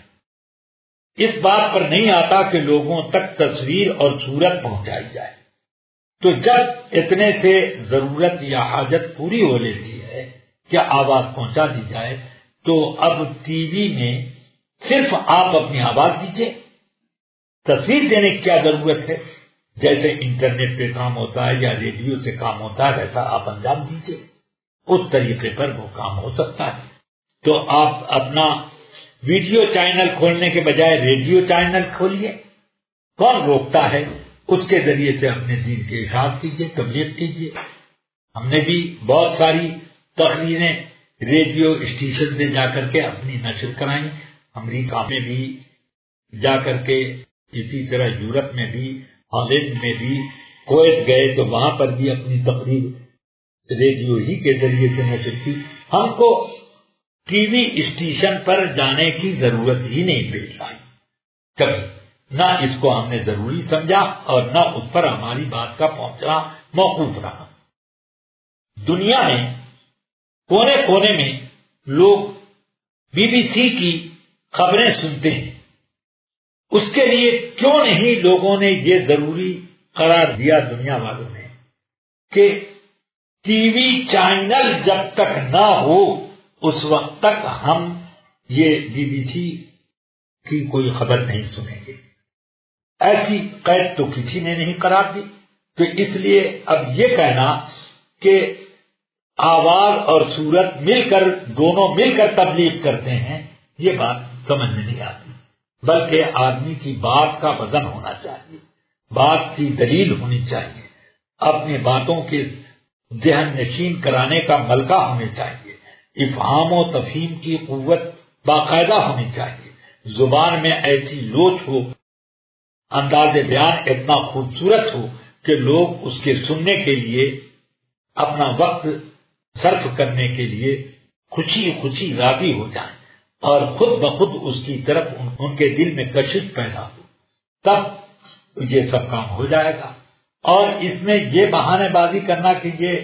اس بات پر نہیں آتا کہ لوگوں تک تصویر اور صورت پہنچائی جائے۔ تو جب اتنے سے ضرورت یا حاجت پوری ہو لیتی ہے کہ آواز پہنچا دی جائے، تو اب ٹی وی میں صرف آپ اپنی آواز دیجیے تصویر دینے کی کیا ضرورت ہے؟ جیسے انٹرنیٹ پہ کام ہوتا ہے یا ریڈیو سے کام ہوتا ہے، ویسا آپ انجام دیجیے اس طریقے پر وہ کام ہو سکتا ہے۔ تو آپ اپنا ویڈیو چینل کھولنے کے بجائے ریڈیو چینل کھولیے۔ کون روکتا ہے؟ اس کے ذریعے سے اپنے دین کے اشاعت کیجیے تبلیغ کیجیے ہم نے بھی بہت ساری تقریریں ریڈیو اسٹیشن سے جا کر کے اپنی نشر کرائیں امریکہ میں بھی جا کر کے، اسی طرح یورپ میں بھی، ہالینڈ میں بھی، کویت گئے تو وہاں پر بھی اپنی تقریر ریڈیو ہی کے ذریعے سے نشر کی۔ ہم کو ٹی وی اسٹیشن پر جانے کی ضرورت ہی نہیں پیش آئی۔ کبھی نہ اس کو ہم نے ضروری سمجھا اور نہ اس پر ہماری بات کا پہنچنا موقوف رہا۔ دنیا میں کونے کونے میں لوگ بی بی سی کی خبریں سنتے ہیں۔ اس کے لیے کیوں نہیں لوگوں نے یہ ضروری قرار دیا دنیا والوں نے کہ ٹی وی چینل جب تک نہ ہو اس وقت تک ہم یہ بی بی سی کی کوئی خبر نہیں سنیں گے۔ ایسی قید تو کسی نے نہیں قرار دی۔ تو اس لیے اب یہ کہنا کہ آواز اور صورت مل کر، دونوں مل کر تبلیغ کرتے ہیں، یہ بات سمجھ میں نہیں آتی۔ بلکہ آدمی کی بات کا وزن ہونا چاہیے، بات کی دلیل ہونی چاہیے، اپنی باتوں کے ذہن نشین کرانے کا ملکہ ہونے چاہیے۔ افہام و تفہیم کی قوت باقاعدہ ہونی چاہیے۔ زبان میں ایسی لوچ ہو، انداز بیان اتنا خوبصورت ہو کہ لوگ اس کے سننے کے لیے، اپنا وقت صرف کرنے کے لیے خوشی خوشی راضی ہو جائیں اور خود بخود اس کی طرف ان کے دل میں کشش پیدا ہو۔ تب یہ سب کام ہو جائے گا۔ اور اس میں یہ بہانے بازی کرنا کہ یہ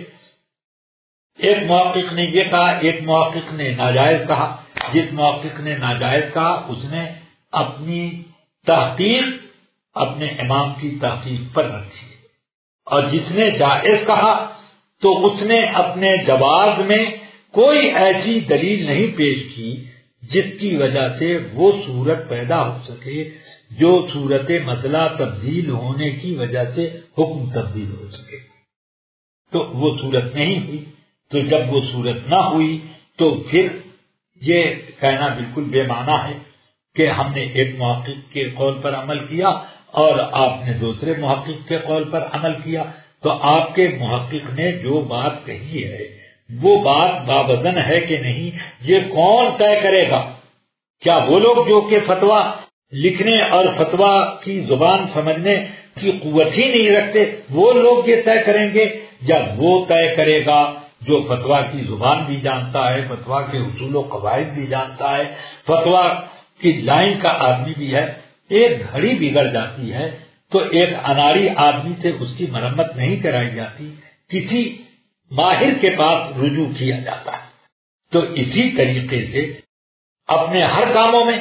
ایک محقق نے یہ کہا، ایک محقق نے ناجائز کہا۔ جس محقق نے ناجائز کہا، اس نے اپنی تحقیق، اپنے امام کی تحقیق پر رکھی۔ اور جس نے جائز کہا، تو اس نے اپنے جواز میں کوئی ایسی دلیل نہیں پیش کی جس کی وجہ سے وہ صورت پیدا ہو سکے، جو صورت مسئلہ تبدیل ہونے کی وجہ سے حکم تبدیل ہو سکے۔ تو وہ صورت نہیں ہوئی۔ تو جب وہ صورت نہ ہوئی تو پھر یہ کہنا بالکل بے معنی ہے کہ ہم نے ایک محقق کے قول پر عمل کیا اور آپ نے دوسرے محقق کے قول پر عمل کیا تو آپ کے محقق نے جو بات کہی ہے وہ بات بابزن ہے کہ نہیں، یہ کون طے کرے گا؟ کیا وہ لوگ جو کہ فتوا لکھنے اور فتوا کی زبان سمجھنے کی قوت ہی نہیں رکھتے، وہ لوگ یہ طے کریں گے؟ یا وہ طے کرے گا جو فتوا کی زبان بھی جانتا ہے فتوا کے اصول و قواعد بھی جانتا ہے فتوا کی لائن کا آدمی بھی ہے، ایک گھڑی بگڑ جاتی ہے تو ایک اناڑی آدمی سے اس کی مرمت نہیں کرائی جاتی، کسی ماہر کے پاس رجوع کیا جاتا ہے۔ تو اسی طریقے سے اپنے ہر کاموں میں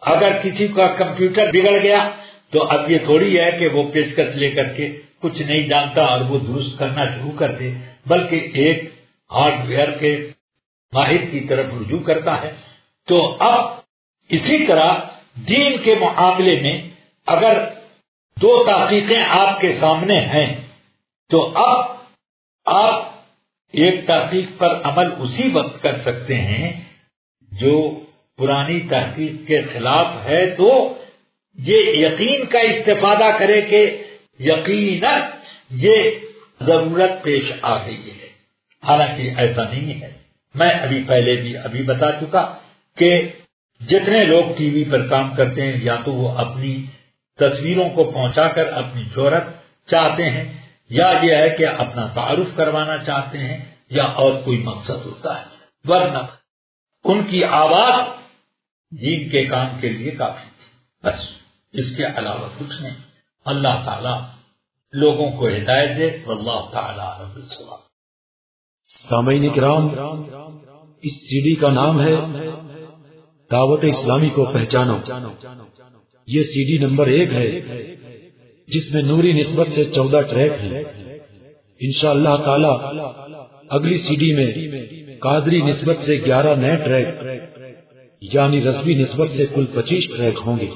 اگر کسی کا کمپیوٹر بگڑ گیا تو اب یہ تھوڑی ہے کہ وہ پیشکش لے کر کے کچھ نہیں جانتا اور وہ درست کرنا شروع کر دے۔ بلکہ ایک ہارڈ ویئر کے ماہر کی طرف رجوع کرتا ہے۔ تو اب اسی طرح دین کے معاملے میں اگر دو تحقیقیں آپ کے سامنے ہیں، تو اب آپ ایک تحقیق پر عمل اسی وقت کر سکتے ہیں جو پرانی تحقیق کے خلاف ہے۔ تو یہ یقین کا استفادہ کرے کہ یقین یہ ضرورت پیش آ گئی ہے۔ حالانکہ ایسا نہیں ہے۔ میں ابھی پہلے بھی ابھی بتا چکا کہ جتنے لوگ ٹی وی پر کام کرتے ہیں، یا تو وہ اپنی تصویروں کو پہنچا کر اپنی شہرت چاہتے ہیں، یا یہ ہے کہ اپنا تعارف کروانا چاہتے ہیں، یا اور کوئی مقصد ہوتا ہے۔ ورنہ ان کی آواز جین کے کام کے لیے کافی تھی۔ بس اس کے علاوہ کچھ نہیں۔ اللہ تعالیٰ لوگوں کو ہدایت دے اللہ تعالیٰ سامعین کرام، اس سی ڈی کا نام ہے دعوت اسلامی کو پہچانو۔ یہ سی ڈی نمبر ایک ہے، جس میں نوری نسبت سے چودہ ٹریک ہیں۔ انشاء اللہ تعالی، اگلی سی ڈی میں قادری نسبت سے گیارہ نئے ٹریک یعنی رسمی نسبت سے کل پچیس ٹریک ہوں گے۔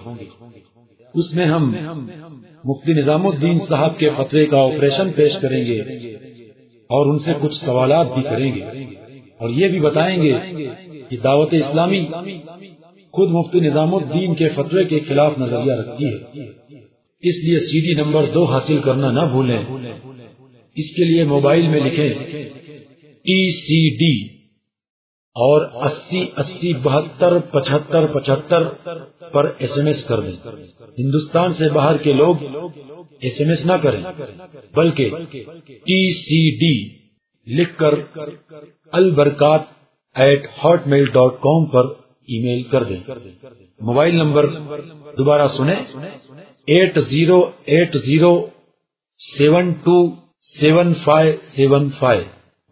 اس میں ہم مفتی نظام الدین صاحب کے خطرے کا آپریشن پیش کریں گے اور ان سے کچھ سوالات بھی کریں گے۔ اور یہ بھی بتائیں گے کہ دعوت اسلامی خود مفتی نظام الدین کے فتوے کے خلاف نظریہ رکھتی ہے۔ اس لیے سی ڈی نمبر دو حاصل کرنا نہ بھولیں۔ اس کے لیے موبائل میں لکھیں ٹی سی ڈی اور اسی اسی بہتر، پچہتر پچہتر پر ایس ایم ایس کر دیں۔ ہندوستان سے باہر کے لوگ ایس ایم ایس نہ کریں، بلکہ ٹی سی ڈی لکھ کر Albarkat at hotmail dot com per email کر دیں۔ موبائل نمبر دوبارہ سنیں۔ Eight zero eight zero seven two seven five seven five.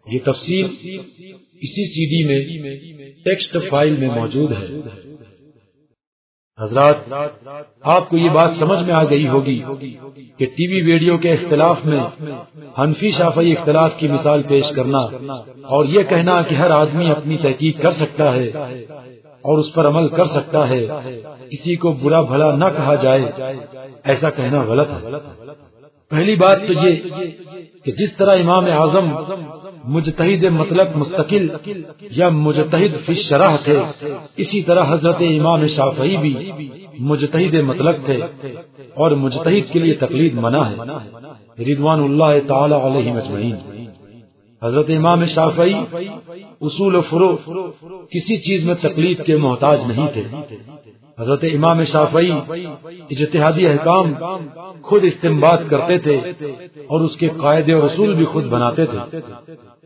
یہ تفصیل اسی سی ڈی میں ٹیکسٹ فائل میں موجود ہے۔ حضرات، آپ کو یہ بات سمجھ میں آ گئی ہوگی کہ ٹی وی ویڈیو کے اختلاف میں حنفی شافی اختلاف کی مثال پیش کرنا اور یہ کہنا کہ ہر آدمی اپنی تحقیق کر سکتا ہے اور اس پر عمل کر سکتا ہے، کسی کو برا بھلا نہ کہا جائے، ایسا کہنا غلط ہے۔ پہلی بات تو یہ کہ جس طرح امام اعظم مجتہد مطلق مستقل یا مجتہد فی شرح تھے۔ اسی طرح حضرت امام شافعی بھی مجتہد مطلق تھے اور مجتہد کے لیے تقلید منع ہے۔ ردوان اللہ تعالی علیہ مجمعین حضرت امام شافعی اصول و فرو کسی چیز میں تقلید کے محتاج نہیں تھے۔ حضرت امام شافعی اجتہادی احکام خود استعمال کرتے تھے اور اس کے قاعدے اور اصول بھی خود بناتے تھے۔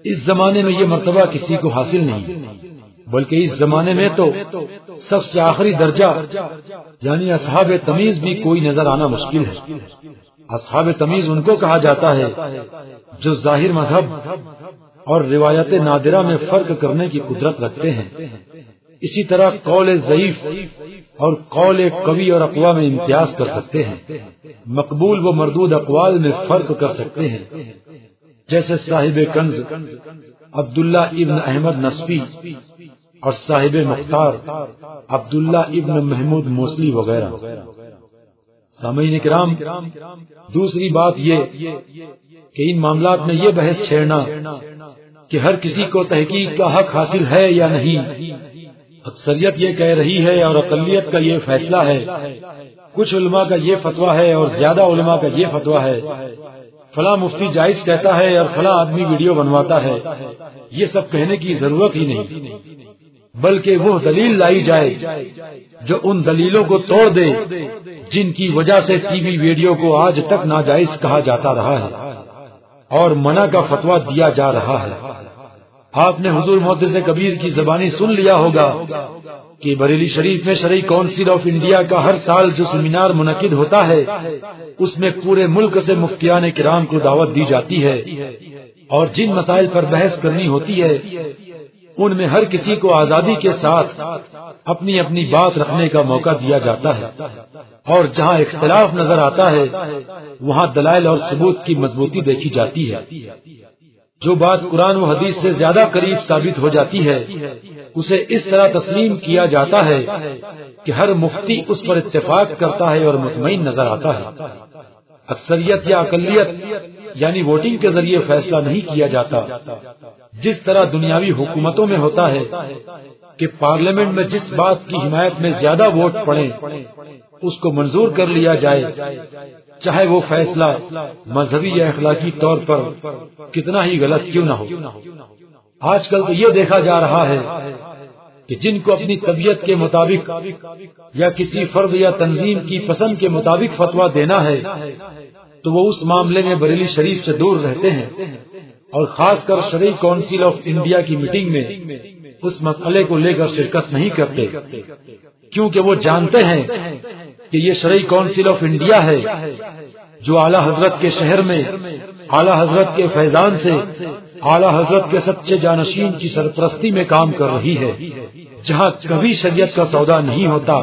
اس زمانے میں یہ مرتبہ کسی کو حاصل نہیں، بلکہ اس زمانے میں تو سب سے آخری درجہ یعنی اصحاب تمیز بھی کوئی نظر آنا مشکل ہے۔ اصحاب تمیز ان کو کہا جاتا ہے جو ظاہر مذہب اور روایت نادرہ میں فرق کرنے کی قدرت رکھتے ہیں۔ اسی طرح قول ضعیف اور قول قوی اور اقوام میں امتیاز کر سکتے ہیں۔ مقبول و مردود اقوال میں فرق کر سکتے ہیں۔ جیسے صاحب کنز، عبداللہ ابن احمد نصفی اور صاحب مختار، عبداللہ ابن محمود موسلی وغیرہ۔ سامعین کرام، دوسری بات یہ کہ ان معاملات میں یہ بحث چھیڑنا کہ ہر کسی کو تحقیق کا حق حاصل ہے یا نہیں۔ اکثریت یہ کہہ رہی ہے اور اقلیت کا یہ فیصلہ ہے۔ کچھ علماء کا یہ فتویٰ ہے اور زیادہ علماء کا یہ فتویٰ ہے۔ فلاں مفتی جائز کہتا ہے اور فلاں آدمی ویڈیو بنواتا ہے۔ یہ سب کہنے کی ضرورت ہی نہیں۔ بلکہ وہ دلیل لائی جائے جو ان دلیلوں کو توڑ دے جن کی وجہ سے ٹی وی ویڈیو کو آج تک ناجائز کہا جاتا رہا ہے اور منع کا فتوا دیا جا رہا ہے۔ آپ نے حضور محدث کبیر کی زبانی سن لیا ہوگا کہ بریلی شریف میں شرعی کونسل آف انڈیا کا ہر سال جو سیمینار منعقد ہوتا ہے، اس میں پورے ملک سے مفتیان کرام کو دعوت دی جاتی ہے اور جن مسائل پر بحث کرنی ہوتی ہے، ان میں ہر کسی کو آزادی کے ساتھ اپنی اپنی بات رکھنے کا موقع دیا جاتا ہے اور جہاں اختلاف نظر آتا ہے، وہاں دلائل اور ثبوت کی مضبوطی دیکھی جاتی ہے۔ جو بات قرآن و حدیث سے زیادہ قریب ثابت ہو جاتی ہے، اسے اس طرح تسلیم کیا جاتا ہے کہ ہر مفتی اس پر اتفاق کرتا ہے اور مطمئن نظر آتا ہے۔ اکثریت یا اقلیت یعنی ووٹنگ کے ذریعے فیصلہ نہیں کیا جاتا۔ جس طرح دنیاوی حکومتوں میں ہوتا ہے کہ پارلیمنٹ میں جس بات کی حمایت میں زیادہ ووٹ پڑے اس کو منظور کر لیا جائے۔ چاہے وہ فیصلہ مذہبی یا اخلاقی طور پر کتنا ہی غلط کیوں نہ ہو۔ آج کل تو یہ دیکھا جا رہا ہے کہ جن کو اپنی طبیعت کے مطابق یا کسی فرد یا تنظیم کی پسند کے مطابق فتوا دینا ہے، تو وہ اس معاملے میں بریلی شریف سے دور رہتے ہیں۔ اور خاص کر شرعی کونسل آف انڈیا کی میٹنگ میں اس مسئلے کو لے کر شرکت نہیں کرتے، کیونکہ وہ جانتے ہیں کہ یہ شرعی کونسل آف انڈیا ہے، جو اعلیٰ حضرت کے شہر میں، اعلیٰ حضرت کے فیضان سے، اعلیٰ حضرت کے سچے جانشین کی سرپرستی میں کام کر رہی ہے۔ جہاں کبھی شریعت کا سودا نہیں ہوتا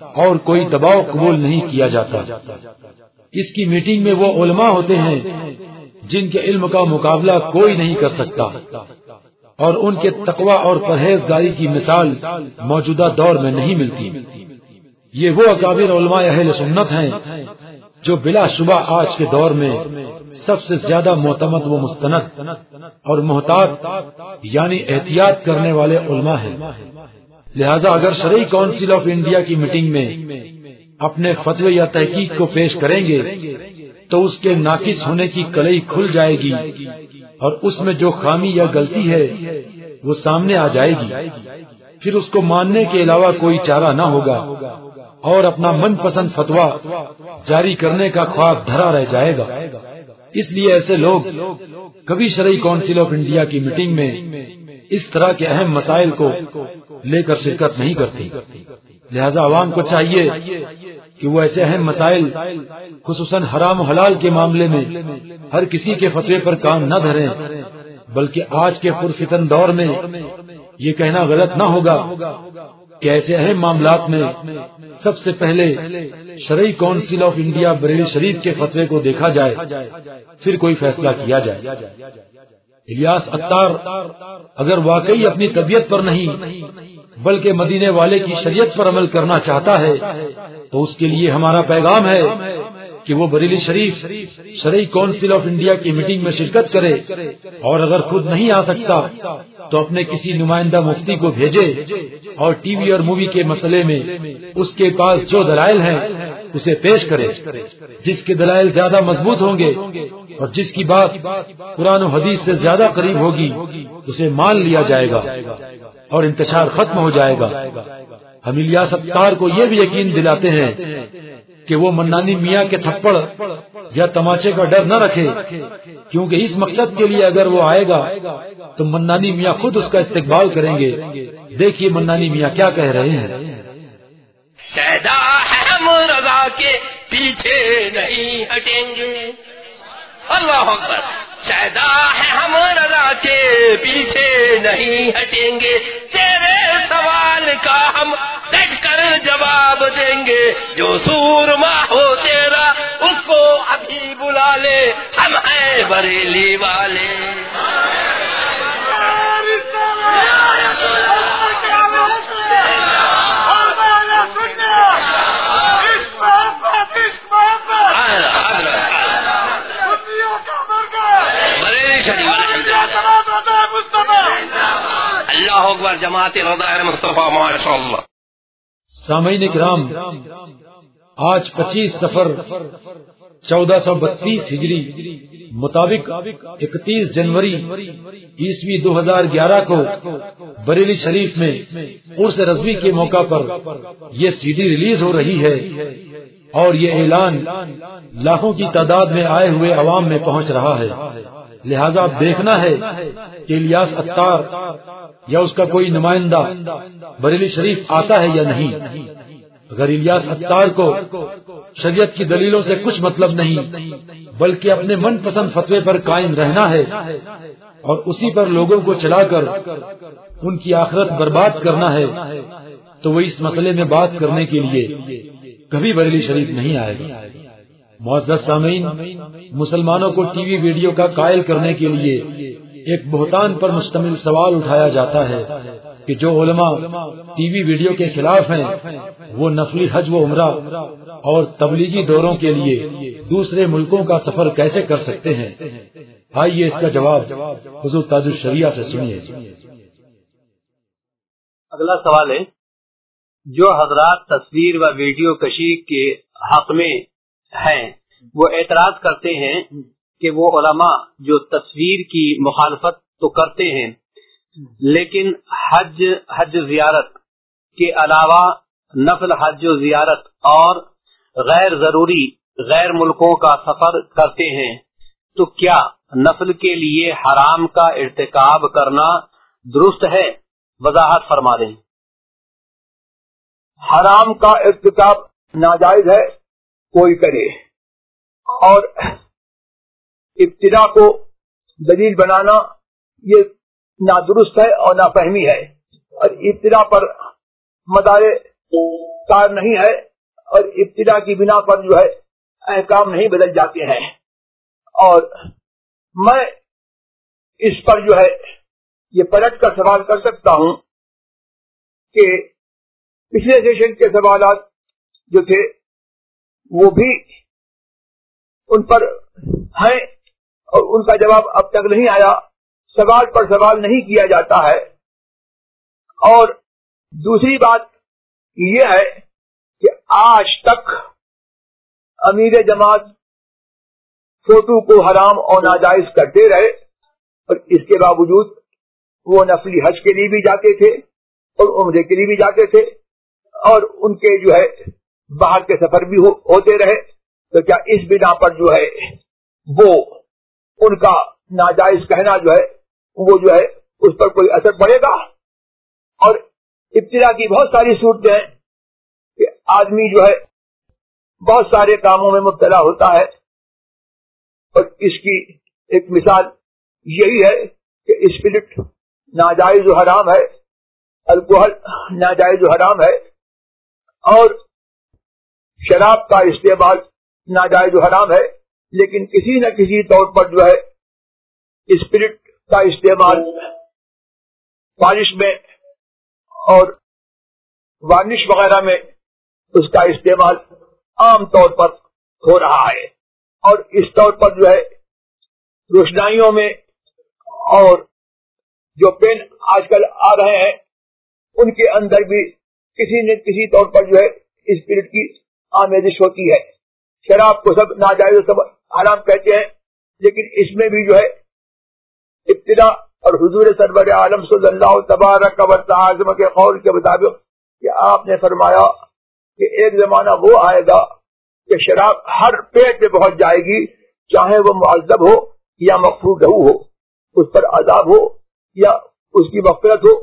اور کوئی دباؤ قبول نہیں کیا جاتا۔ اس کی میٹنگ میں وہ علماء ہوتے ہیں جن کے علم کا مقابلہ کوئی نہیں کر سکتا۔ اور ان کے تقوی اور پرہیزگاری کی مثال موجودہ دور میں نہیں ملتی۔ یہ وہ اکابر علماء اہل سنت ہیں جو بلا شبہ آج کے دور میں سب سے زیادہ معتمد و مستند اور محتاط یعنی احتیاط کرنے والے علماء ہیں۔ لہذا اگر شرعی کونسل آف انڈیا کی میٹنگ میں اپنے فتوی یا تحقیق کو پیش کریں گے تو اس کے ناقص ہونے کی کڑئی کھل جائے گی اور اس میں جو خامی یا غلطی ہے وہ سامنے آ جائے گی۔ پھر اس کو ماننے کے علاوہ کوئی چارہ نہ ہوگا۔ اور اپنا من پسند فتوا جاری کرنے کا خواب دھرا رہ جائے گا۔ اس لیے ایسے لوگ کبھی شرعی کونسل آف انڈیا کی میٹنگ میں اس طرح کے اہم مسائل کو لے کر شرکت نہیں کرتی لہذا عوام کو چاہیے کہ وہ ایسے اہم مسائل، خصوصاً حرام و حلال کے معاملے میں ہر کسی کے فتوے پر کام نہ دھریں، بلکہ آج کے پرفتن دور میں یہ کہنا غلط نہ ہوگا کہ ایسے اہم معاملات میں سب سے پہلے Shari council of India Bareilly Sharif کے فتوے کو دیکھا جائے، پھر کوئی فیصلہ کیا جائے۔ الیاس اتار اگر واقعی اپنی طبیعت پر نہیں، بلکہ مدینے والے کی شریعت پر عمل کرنا چاہتا ہے، تو اس کے لیے ہمارا پیغام ہے کہ وہ Bareilly Sharif, Shari council of India کی میٹنگ میں شرکت کرے اور اگر خود نہیں آ سکتا تو اپنے کسی نمائندہ مفتی کو بھیجے اور ٹی وی اور مووی کے مسئلے میں اس کے پاس جو دلائل ہیں اسے پیش کرے، جس کے دلائل زیادہ مضبوط ہوں گے اور جس کی بات قرآن و حدیث سے زیادہ قریب ہوگی، اسے مان لیا جائے گا اور انتشار ختم ہو جائے گا۔ ہم الیاس ستار کو یہ بھی یقین دلاتے ہیں کہ وہ منانی میاں کے تھپڑ یا تماچے کا ڈر نہ رکھے، کیونکہ اس مقصد کے لیے اگر وہ آئے گا، تو منانی میاں خود اس کا استقبال کریں گے۔ دیکھیے منانی میاں کیا کہہ رہے ہیں۔ رضا کے پیچھے نہیں ہٹیں گے۔ اللہ اکبر۔ سیدا ہے ہم رضا کے پیچھے نہیں ہٹیں گے۔ تیرے سوال کا ہم ڈٹ کر جواب دیں گے۔ جو سورما ہو تیرا، اس کو ابھی بلا لے۔ ہم ہیں بریلی والے۔ اللہ اللہ اکبر جماعت رضا مصطفیٰ ماشاء اللہ سامعین کرام آج پچیس سفر چودہ سو بتیس ہجری مطابق اکتیس جنوری عیسوی دو ہزار گیارہ کو بریلی شریف میں عرس رضوی کے موقع پر یہ سی ڈی ریلیز ہو رہی ہے اور یہ اعلان لاکھوں کی تعداد میں آئے ہوئے عوام میں پہنچ رہا ہے۔ لہذا اب دیکھنا ہے کہ الیاس اتار یا اس کا کوئی نمائندہ بریلی شریف آتا ہے یا نہیں۔ اگر الیاس اتار کو شریعت کی دلیلوں سے کچھ مطلب نہیں، بلکہ اپنے من پسند فتوے پر قائم رہنا ہے اور اسی پر لوگوں کو چلا کر ان کی آخرت برباد کرنا ہے، تو وہ اس مسئلے میں بات کرنے کے لیے کبھی بریلی شریف نہیں آئے گا۔ معزز سامعین، مسلمانوں کو ٹی وی ویڈیو کا قائل کرنے کے لیے ایک بہتان پر مشتمل سوال اٹھایا جاتا ہے کہ جو علماء ٹی وی ویڈیو کے خلاف ہیں، وہ نفلی حج و عمرہ اور تبلیغی دوروں کے لیے دوسرے ملکوں کا سفر کیسے کر سکتے ہیں؟ آئیے اس کا جواب حضور تاج الشریعہ سے سنیے۔ اگلا سوال ہے، جو حضرات تصویر و ویڈیو کشی کے حق میں ہیں۔ وہ اعتراض کرتے ہیں کہ وہ علماء جو تصویر کی مخالفت تو کرتے ہیں، لیکن حج حج زیارت کے علاوہ نفل حج و زیارت اور غیر ضروری غیر ملکوں کا سفر کرتے ہیں، تو کیا نفل کے لیے حرام کا ارتکاب کرنا درست ہے؟ وضاحت فرما دیں۔ حرام کا ارتکاب ناجائز ہے۔ کوئی کرے۔ اور ابتدا کو دلیل بنانا یہ نادرست ہے اور نافہمی ہے۔ اور ابتدا پر مدار کار نہیں ہے اور ابتدا کی بنا پر جو ہے احکام نہیں بدل جاتے ہیں۔ اور میں اس پر جو ہے یہ پلٹ کر سوال کر سکتا ہوں کہ پچھلے سیشن کے سوالات جو تھے وہ بھی ان پر ہیں اور ان کا جواب اب تک نہیں آیا۔ سوال پر سوال نہیں کیا جاتا ہے۔ اور دوسری بات یہ ہے کہ آج تک امیر جماعت فوٹو کو حرام اور ناجائز کرتے رہے اور اس کے باوجود وہ نفلی حج کے لیے بھی جاتے تھے اور عمرے کے لیے بھی جاتے تھے اور ان کے جو ہے باہر کے سفر بھی ہوتے رہے، تو کیا اس بنا پر جو ہے، وہ ان کا ناجائز کہنا جو ہے، وہ جو ہے، اس پر کوئی اثر پڑے گا؟ اور ابتدا کی بہت ساری صورتیں ہیں کہ آدمی جو ہے، بہت سارے کاموں میں مبتلا ہوتا ہے۔ اور اس کی ایک مثال یہی ہے کہ اسپرٹ ناجائز و حرام ہے، الکوہل ناجائز و حرام ہے، اور شراب کا استعمال ناجائز و حرام ہے، لیکن کسی نہ کسی طور پر جو ہے، اسپرٹ کا استعمال بارش میں اور وارنش وغیرہ میں اس کا استعمال عام طور پر ہو رہا ہے۔ اور اس طور پر جو ہے، روشنائیوں میں اور جو پین آج کل آ رہے ہیں، ان کے اندر بھی کسی نہ کسی طور پر جو ہے، اسپرٹ کی آمیزش ہوتی ہے۔ شراب کو سب ناجائز سب آرام کہتے ہیں، لیکن اس میں بھی جو ہے، ابتدا اور حضور سرور عالم صلی اللہ تبارک و کے قول کے مطابق کہ آپ نے فرمایا کہ ایک زمانہ وہ آئے گا کہ شراب ہر پیٹ میں پہنچ جائے گی، چاہے وہ معذب ہو یا مقفول رہو ہو، اس پر عذاب ہو یا اس کی مفرت ہو۔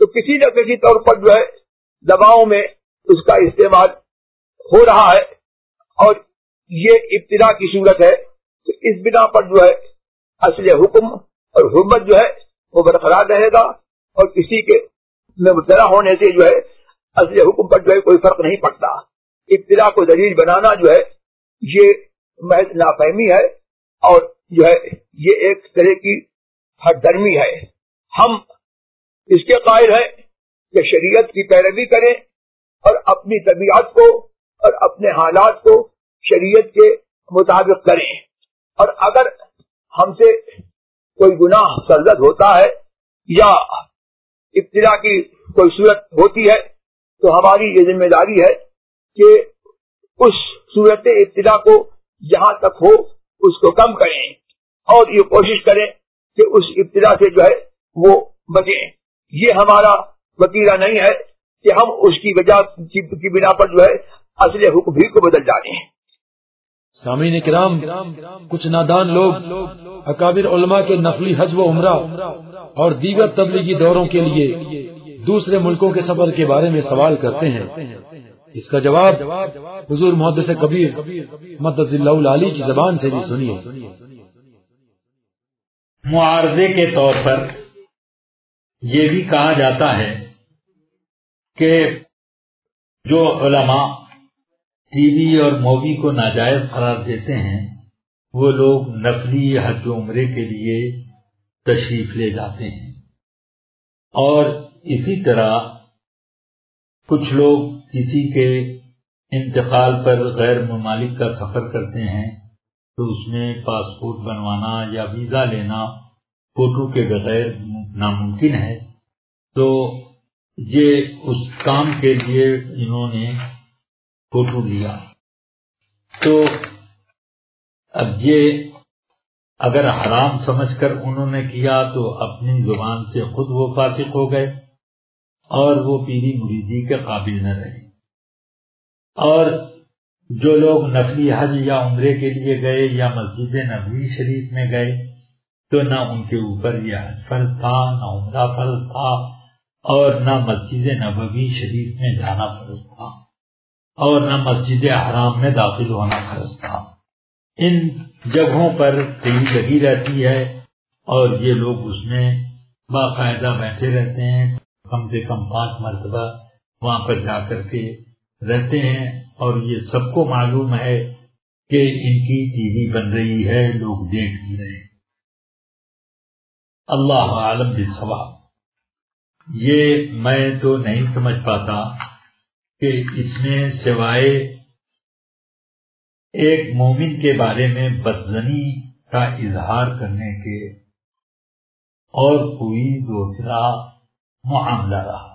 تو کسی نہ کسی طور پر جو ہے دباؤں میں اس کا استعمال ہو رہا ہے اور یہ ابتدا کی صورت ہے، تو اس بنا پر جو ہے، اصل حکم اور حکومت جو ہے، وہ برقرار رہے گا اور کسی کے میں مبتلا ہونے سے جو ہے، اصل حکم پر جو ہے، کوئی فرق نہیں پڑتا۔ ابتدا کو دلیل بنانا جو ہے، یہ محض نافہمی ہے اور جو ہے، یہ ایک طرح کی ہر درمی ہے۔ ہم اس کے قائل ہیں کہ شریعت کی پیروی کریں اور اپنی طبیعت کو اور اپنے حالات کو شریعت کے مطابق کریں۔ اور اگر ہم سے کوئی گناہ سرزد ہوتا ہے یا ابتدا کی کوئی صورت ہوتی ہے، تو ہماری یہ ذمہ داری ہے کہ اس صورت ابتدا کو جہاں تک ہو، اس کو کم کریں۔ اور یہ کوشش کریں کہ اس ابتدا سے جو ہے، وہ بچیں۔ یہ ہمارا وطیرہ نہیں ہے کہ ہم اس کی وجہ کی بنا پر جو ہے اصل حکم بھی کو بدل ڈالیں سامعین کرام کچھ نادان لوگ اکابر علماء کے نفلی حج و عمرہ اور دیگر تبلیغی دوروں کے لیے دوسرے ملکوں کے سفر کے بارے میں سوال کرتے ہیں۔ اس کا جواب حضور محدث کبیر مدد اللہ علی کی زبان سے بھی سنیے۔ معارضے کے طور پر یہ بھی کہا جاتا ہے کہ جو علماء ٹی وی اور مووی کو ناجائز قرار دیتے ہیں، وہ لوگ نفلی حج و عمرے کے لیے تشریف لے جاتے ہیں۔ اور اسی طرح کچھ لوگ کسی کے انتقال پر غیر ممالک کا سفر کرتے ہیں، تو اس میں پاسپورٹ بنوانا یا ویزا لینا فوٹو کے بغیر ناممکن ہے۔ تو یہ اس کام کے لیے انہوں نے فوٹو لیا تو اب یہ اگر حرام سمجھ کر انہوں نے کیا تو اپنی زبان سے خود وہ فاسق ہو گئے اور وہ پیری مریدی کے قابل نہ رہے۔ اور جو لوگ نفلی حج یا عمرے کے لیے گئے یا مسجد نبوی شریف میں گئے تو نہ ان کے اوپر یہ حج فرض تھا، نہ عمرہ فرض تھا اور نہ مسجد نبوی شریف میں جانا فرض تھا۔ اور نہ مسجد حرام میں داخل ہونا فرض تھا۔ ان جگہوں پر کئی لگی رہتی ہے اور یہ لوگ اس میں باقاعدہ بیٹھے رہتے ہیں۔ کم سے کم پانچ مرتبہ وہاں پر جا کر کے رہتے ہیں اور یہ سب کو معلوم ہے کہ ان کی ٹی وی بن رہی ہے، لوگ دیکھ بھی رہے ہیں۔ اللہ عالم بھی یہ میں تو نہیں سمجھ پاتا کہ اس میں سوائے ایک مومن کے بارے میں بدزنی کا اظہار کرنے کے اور کوئی دوسرا معاملہ رہا۔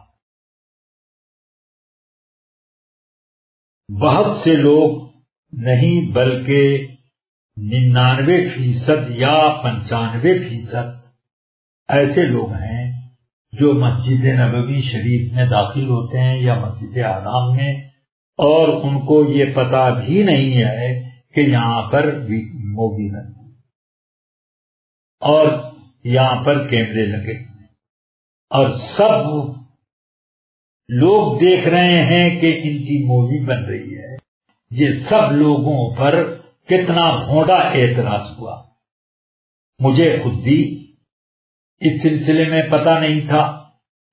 بہت سے لوگ نہیں بلکہ ننانوے فیصد یا پنچانوے فیصد ایسے لوگ ہیں جو مسجد نبوی شریف میں داخل ہوتے ہیں یا مسجد آرام میں اور ان کو یہ پتا بھی نہیں ہے کہ یہاں پر موبی لگے اور یہاں پر کیمرے لگے۔ اور سب لوگ دیکھ رہے ہیں کہ ان کی مووی بن رہی ہے۔ یہ سب لوگوں پر کتنا بھونڈا اعتراض ہوا۔ مجھے خود بھی اس سلسلے میں پتا نہیں تھا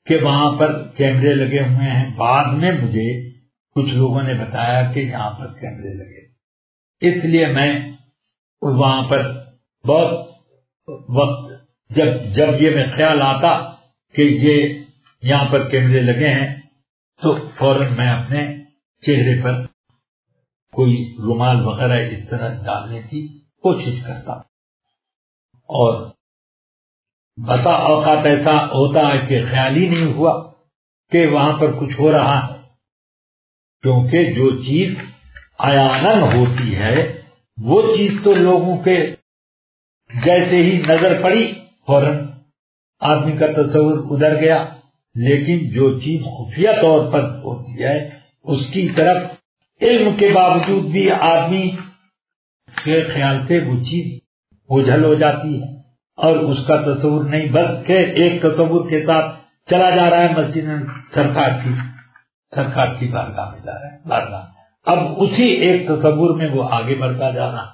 کہ وہاں پر کیمرے لگے ہوئے ہیں۔ بعد میں مجھے کچھ لوگوں نے بتایا کہ یہاں پر کیمرے لگے۔ اس لیے میں وہاں پر بہت وقت جب جب یہ میں خیال آتا کہ یہ یہاں پر کیمرے لگے ہیں تو فوراً میں اپنے چہرے پر کوئی رومال وغیرہ اس طرح ڈالنے کی کوشش کرتا۔ اور بسا اوقات ایسا ہوتا ہے کہ خیال ہی نہیں ہوا کہ وہاں پر کچھ ہو رہا ہے۔ کیونکہ جو چیز آیانن ہوتی ہے، وہ چیز تو لوگوں کے جیسے ہی نظر پڑی، فوراً آدمی کا تصور ادھر گیا۔ لیکن جو چیز خفیہ طور پر ہوتی ہے، اس کی طرف علم کے باوجود بھی آدمی کے خیال سے وہ چیز اوجھل ہو جاتی ہے۔ اور اس کا تصور نہیں بس کے ایک تصور کے ساتھ چلا جا رہا ہے مسجد سرکار کی سرکار کی بارگاہ میں جا رہا ہے، بارگاہ اب اسی ایک تصور میں وہ آگے بڑھتا جا رہا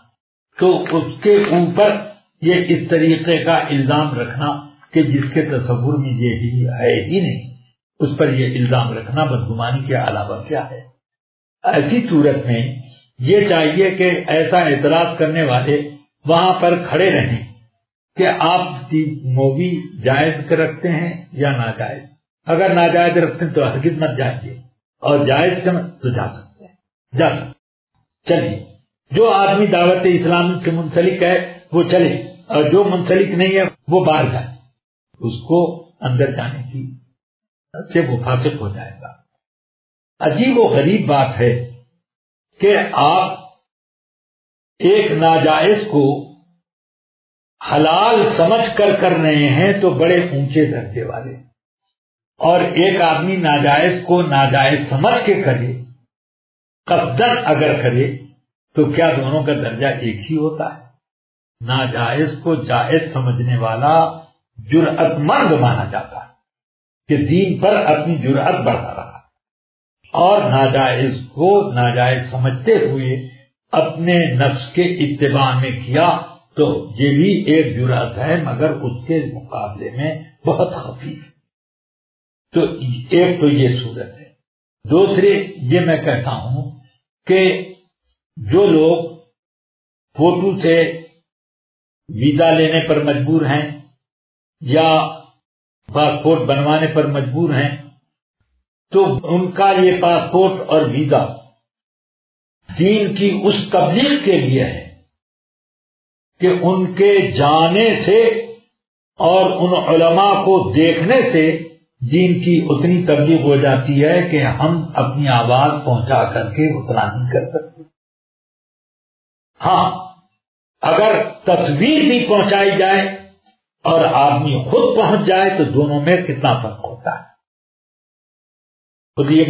تو اس کے اوپر یہ اس طریقے کا الزام رکھنا کہ جس کے تصور میں یہ ہے ہی نہیں، اس پر یہ الزام رکھنا بدگمانی کے علاوہ کیا ہے۔ ایسی صورت میں یہ چاہیے کہ ایسا اعتراض کرنے والے وہاں پر کھڑے رہیں۔ کہ آپ مووی جائز رکھتے ہیں یا ناجائز؟ اگر ناجائز رکھتے ہیں تو حرکت مت جائیے، اور جائز تو جا سکتے ہیں۔ جا سکتے چلیے۔ جو آدمی دعوت اسلامی سے منسلک ہے، وہ چلے، اور جو منسلک نہیں ہے، وہ باہر جائے۔ اس کو اندر جانے کی سے وہ فاسق ہو جائے گا۔ عجیب و غریب بات ہے کہ آپ ایک ناجائز کو حلال سمجھ کر کر رہے ہیں تو بڑے اونچے درجے والے۔ اور ایک آدمی ناجائز کو ناجائز سمجھ کے کرے قدر اگر کرے، تو کیا دونوں کا درجہ ایک ہی ہوتا ہے؟ ناجائز کو جائز سمجھنے والا جرأت مند مانا جاتا ہے کہ دین پر اپنی جرأت بڑھا رہا۔ اور ناجائز کو ناجائز سمجھتے ہوئے اپنے نفس کے اتباع میں کیا تو یہ بھی ایک جرات ہے، مگر اس کے مقابلے میں بہت خفیف۔ تو ایک تو یہ صورت ہے۔ دوسرے یہ میں کہتا ہوں کہ جو لوگ فوٹو سے ویزا لینے پر مجبور ہیں یا پاسپورٹ بنوانے پر مجبور ہیں، تو ان کا یہ پاسپورٹ اور ویزا دین کی اس تبلیغ کے لیے ہے۔ کہ ان کے جانے سے اور ان علماء کو دیکھنے سے دین کی اتنی تبلیغ ہو جاتی ہے کہ ہم اپنی آواز پہنچا کر کے اتنا نہیں کر سکتے۔ ہاں اگر تصویر بھی پہنچائی جائے اور آدمی خود پہنچ جائے تو دونوں میں کتنا فرق ہوتا ہے۔ خود یہ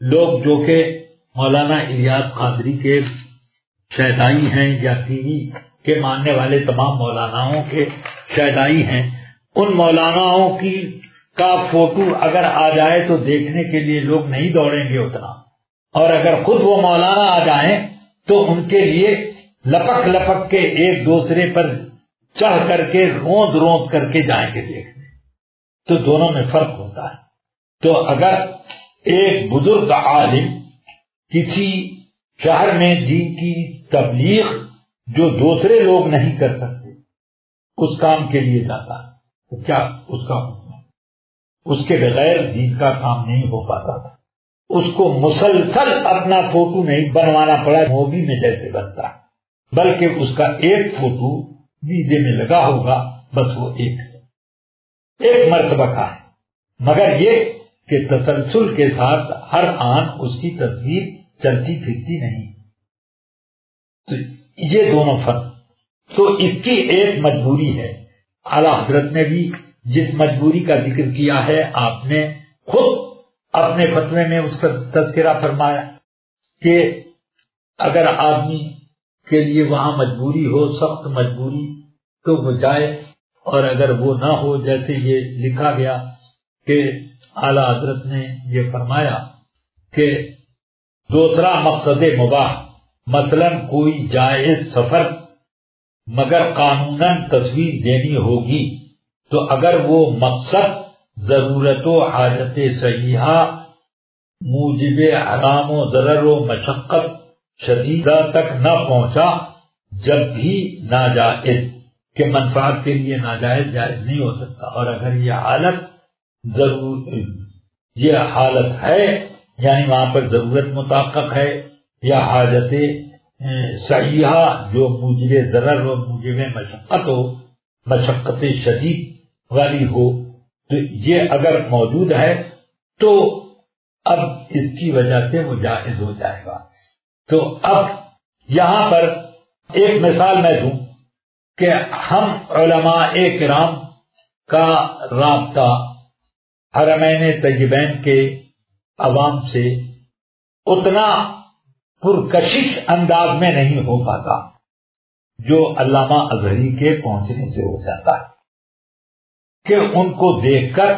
لوگ جو کہ مولانا الیاس قادری کے شہدائی ہیں یا ٹی وی کے ماننے والے تمام مولاناؤں کے شہدائی ہیں۔ ان مولاناؤں کی کا فوٹو اگر آ جائے تو دیکھنے کے لیے لوگ نہیں دوڑیں گے اتنا۔ اور اگر خود وہ مولانا آ جائیں تو ان کے لیے لپک لپک کے ایک دوسرے پر چڑھ کر کے روند روند کر کے جائیں گے دیکھنے۔ تو دونوں میں فرق ہوتا ہے۔ تو اگر ایک بزرگ عالم کسی شہر میں دین کی تبلیغ جو دوسرے لوگ نہیں کر سکتے، اس کام کے لیے جاتا، تو کیا اس کا اس کے بغیر دین کا کام نہیں ہو پاتا تھا۔ اس کو مسلسل اپنا فوٹو نہیں بنوانا پڑا موبی میں جیسے بنتا۔ بلکہ اس کا ایک فوٹو ویزے میں لگا ہوگا، بس وہ ایک ہے۔ ایک مرتبہ کا ہے مگر یہ کہ تسلسل کے ساتھ ہر آن اس کی تصویر چلتی پھرتی نہیں۔ یہ دونوں فرق تو اس کی ایک مجبوری ہے۔ اعلی حضرت نے بھی جس مجبوری کا ذکر کیا ہے، آپ نے خود اپنے فتوے میں اس کا تذکرہ فرمایا کہ اگر آدمی کے لیے وہاں مجبوری ہو، سخت مجبوری تو وہ جائے۔ اور اگر وہ نہ ہو، جیسے یہ لکھا گیا کہ اعلی حضرت نے یہ فرمایا کہ دوسرا مقصد مباح مثلا کوئی جائز سفر مگر قانون تصویر دینی ہوگی، تو اگر وہ مقصد ضرورت و حاجت سیاح موجب حرام و ضرر و مشقت شدیدہ تک نہ پہنچا، جب بھی ناجائز، کہ منفاط کے لیے ناجائز جائز نہیں ہو سکتا۔ اور اگر یہ حالت ضرور، یہ حالت ہے یعنی وہاں پر ضرورت مطابق ہے یا حاجت سیاح جو مجھے ضرر و مجھے مشقت ہو، مشقت شدید والی ہو، تو یہ اگر موجود ہے تو اب اس کی وجہ سے وہ جائز ہو جائے گا۔ تو اب یہاں پر ایک مثال میں دوں کہ ہم علماء کرام کا رابطہ حرمین طیبین کے عوام سے اتنا پرکشش انداز میں نہیں ہو پاتا، جو علامہ اظہری کے پہنچنے سے ہو جاتا ہے۔ کہ ان کو دیکھ کر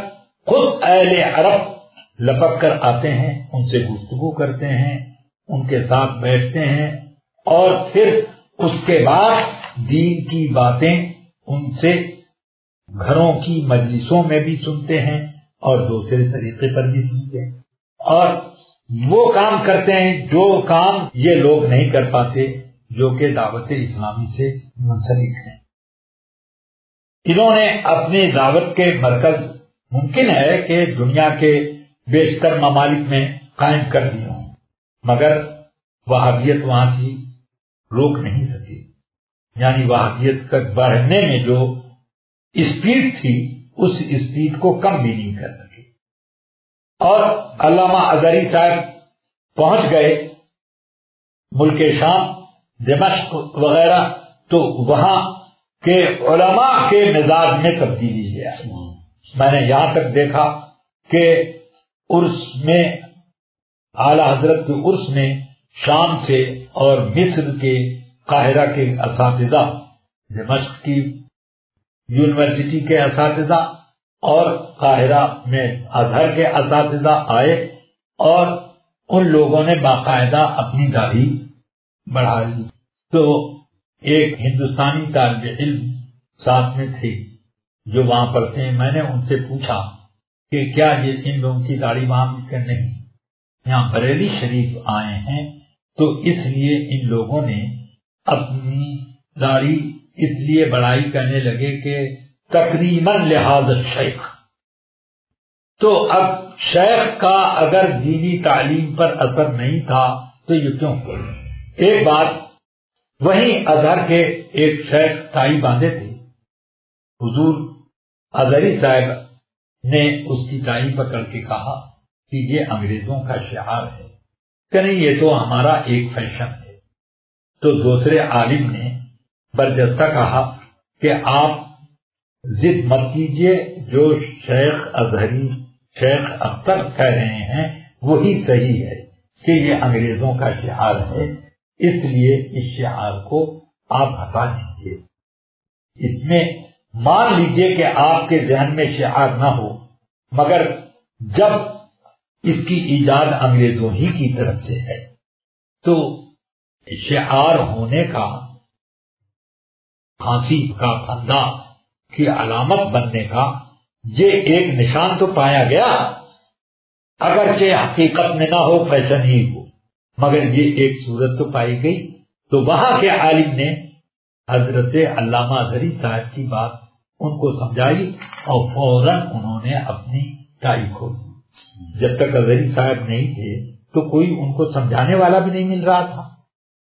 خود اہل عرب لپک کر آتے ہیں، ان سے گفتگو کرتے ہیں، ان کے ساتھ بیٹھتے ہیں، اور پھر اس کے بعد دین کی باتیں ان سے گھروں کی مجلسوں میں بھی سنتے ہیں اور دوسرے طریقے پر بھی سنتے ہیں۔ اور وہ کام کرتے ہیں جو کام یہ لوگ نہیں کر پاتے، جو کہ دعوت اسلامی سے منسلک ہیں۔ انہوں نے اپنی دعوت کے مرکز ممکن ہے کہ دنیا کے بیشتر ممالک میں قائم کر دی ہوں، مگر وہابیت وہاں کی روک نہیں سکی۔ یعنی وہابیت تک بڑھنے میں جو اسپیڈ تھی، اس اسپیڈ کو کم بھی نہیں کر سکے۔ اور علامہ اظہری صاحب پہنچ گئے ملک شام، دمشق وغیرہ، تو وہاں کے علماء کے مزاج میں تبدیلی لے آئی میں نے یہاں تک دیکھا کہ عرس میں، اعلی حضرت کے عرس میں شام سے اور مصر کے قاہرہ کے اساتذہ، دمشق کی یونیورسٹی کے اساتذہ اور قاہرہ میں اظہر کے اساتذہ آئے اور ان لوگوں نے باقاعدہ اپنی داڑھی بڑھا لی۔ تو ایک ہندوستانی طالب علم ساتھ میں تھے جو وہاں پڑھتے ہیں میں نے ان سے پوچھا کہ کیا یہ ان لوگوں کی داڑھی وہاں مل نہیں؟ یہاں بریلی شریف آئے ہیں۔ تو اس لیے ان لوگوں نے اپنی داڑھی اس لیے بڑائی کرنے لگے کہ تقریباً لحاظ شیخ۔ تو اب شیخ کا اگر دینی تعلیم پر اثر نہیں تھا تو یہ کیوں ایک بات، وہیں اظہر کے ایک شیخ تائی باندھے تھے۔ حضور اظہری صاحب نے اس کی ٹائی پکڑ کے کہا کہ یہ انگریزوں کا شعار ہے۔ کہ نہیں، یہ تو ہمارا ایک فیشن ہے۔ تو دوسرے عالم نے برجستہ کہا کہ آپ ضد مت کیجیے جو شیخ اظہری، شیخ اختر کہہ رہے ہیں، وہی صحیح ہے کہ یہ انگریزوں کا شعار ہے، اس لیے اس شعار کو آپ ہٹا دیجیے اس میں مان لیجیے کہ آپ کے ذہن میں شعار نہ ہو، مگر جب اس کی ایجاد انگریزوں ہی کی طرف سے ہے، تو شعار ہونے کا پھانسی کا پھندا کی علامت بننے کا یہ ایک نشان تو پایا گیا۔ اگرچہ حقیقت میں نہ ہو فیشن ہی ہو مگر یہ ایک صورت تو پائی گئی۔ تو وہاں کے عالم نے حضرت علامہ ذری صاحب کی بات ان کو سمجھائی اور فوراً انہوں نے اپنی ٹائی کھول جب تک اظہری صاحب نہیں تھے، تو کوئی ان کو سمجھانے والا بھی نہیں مل رہا تھا۔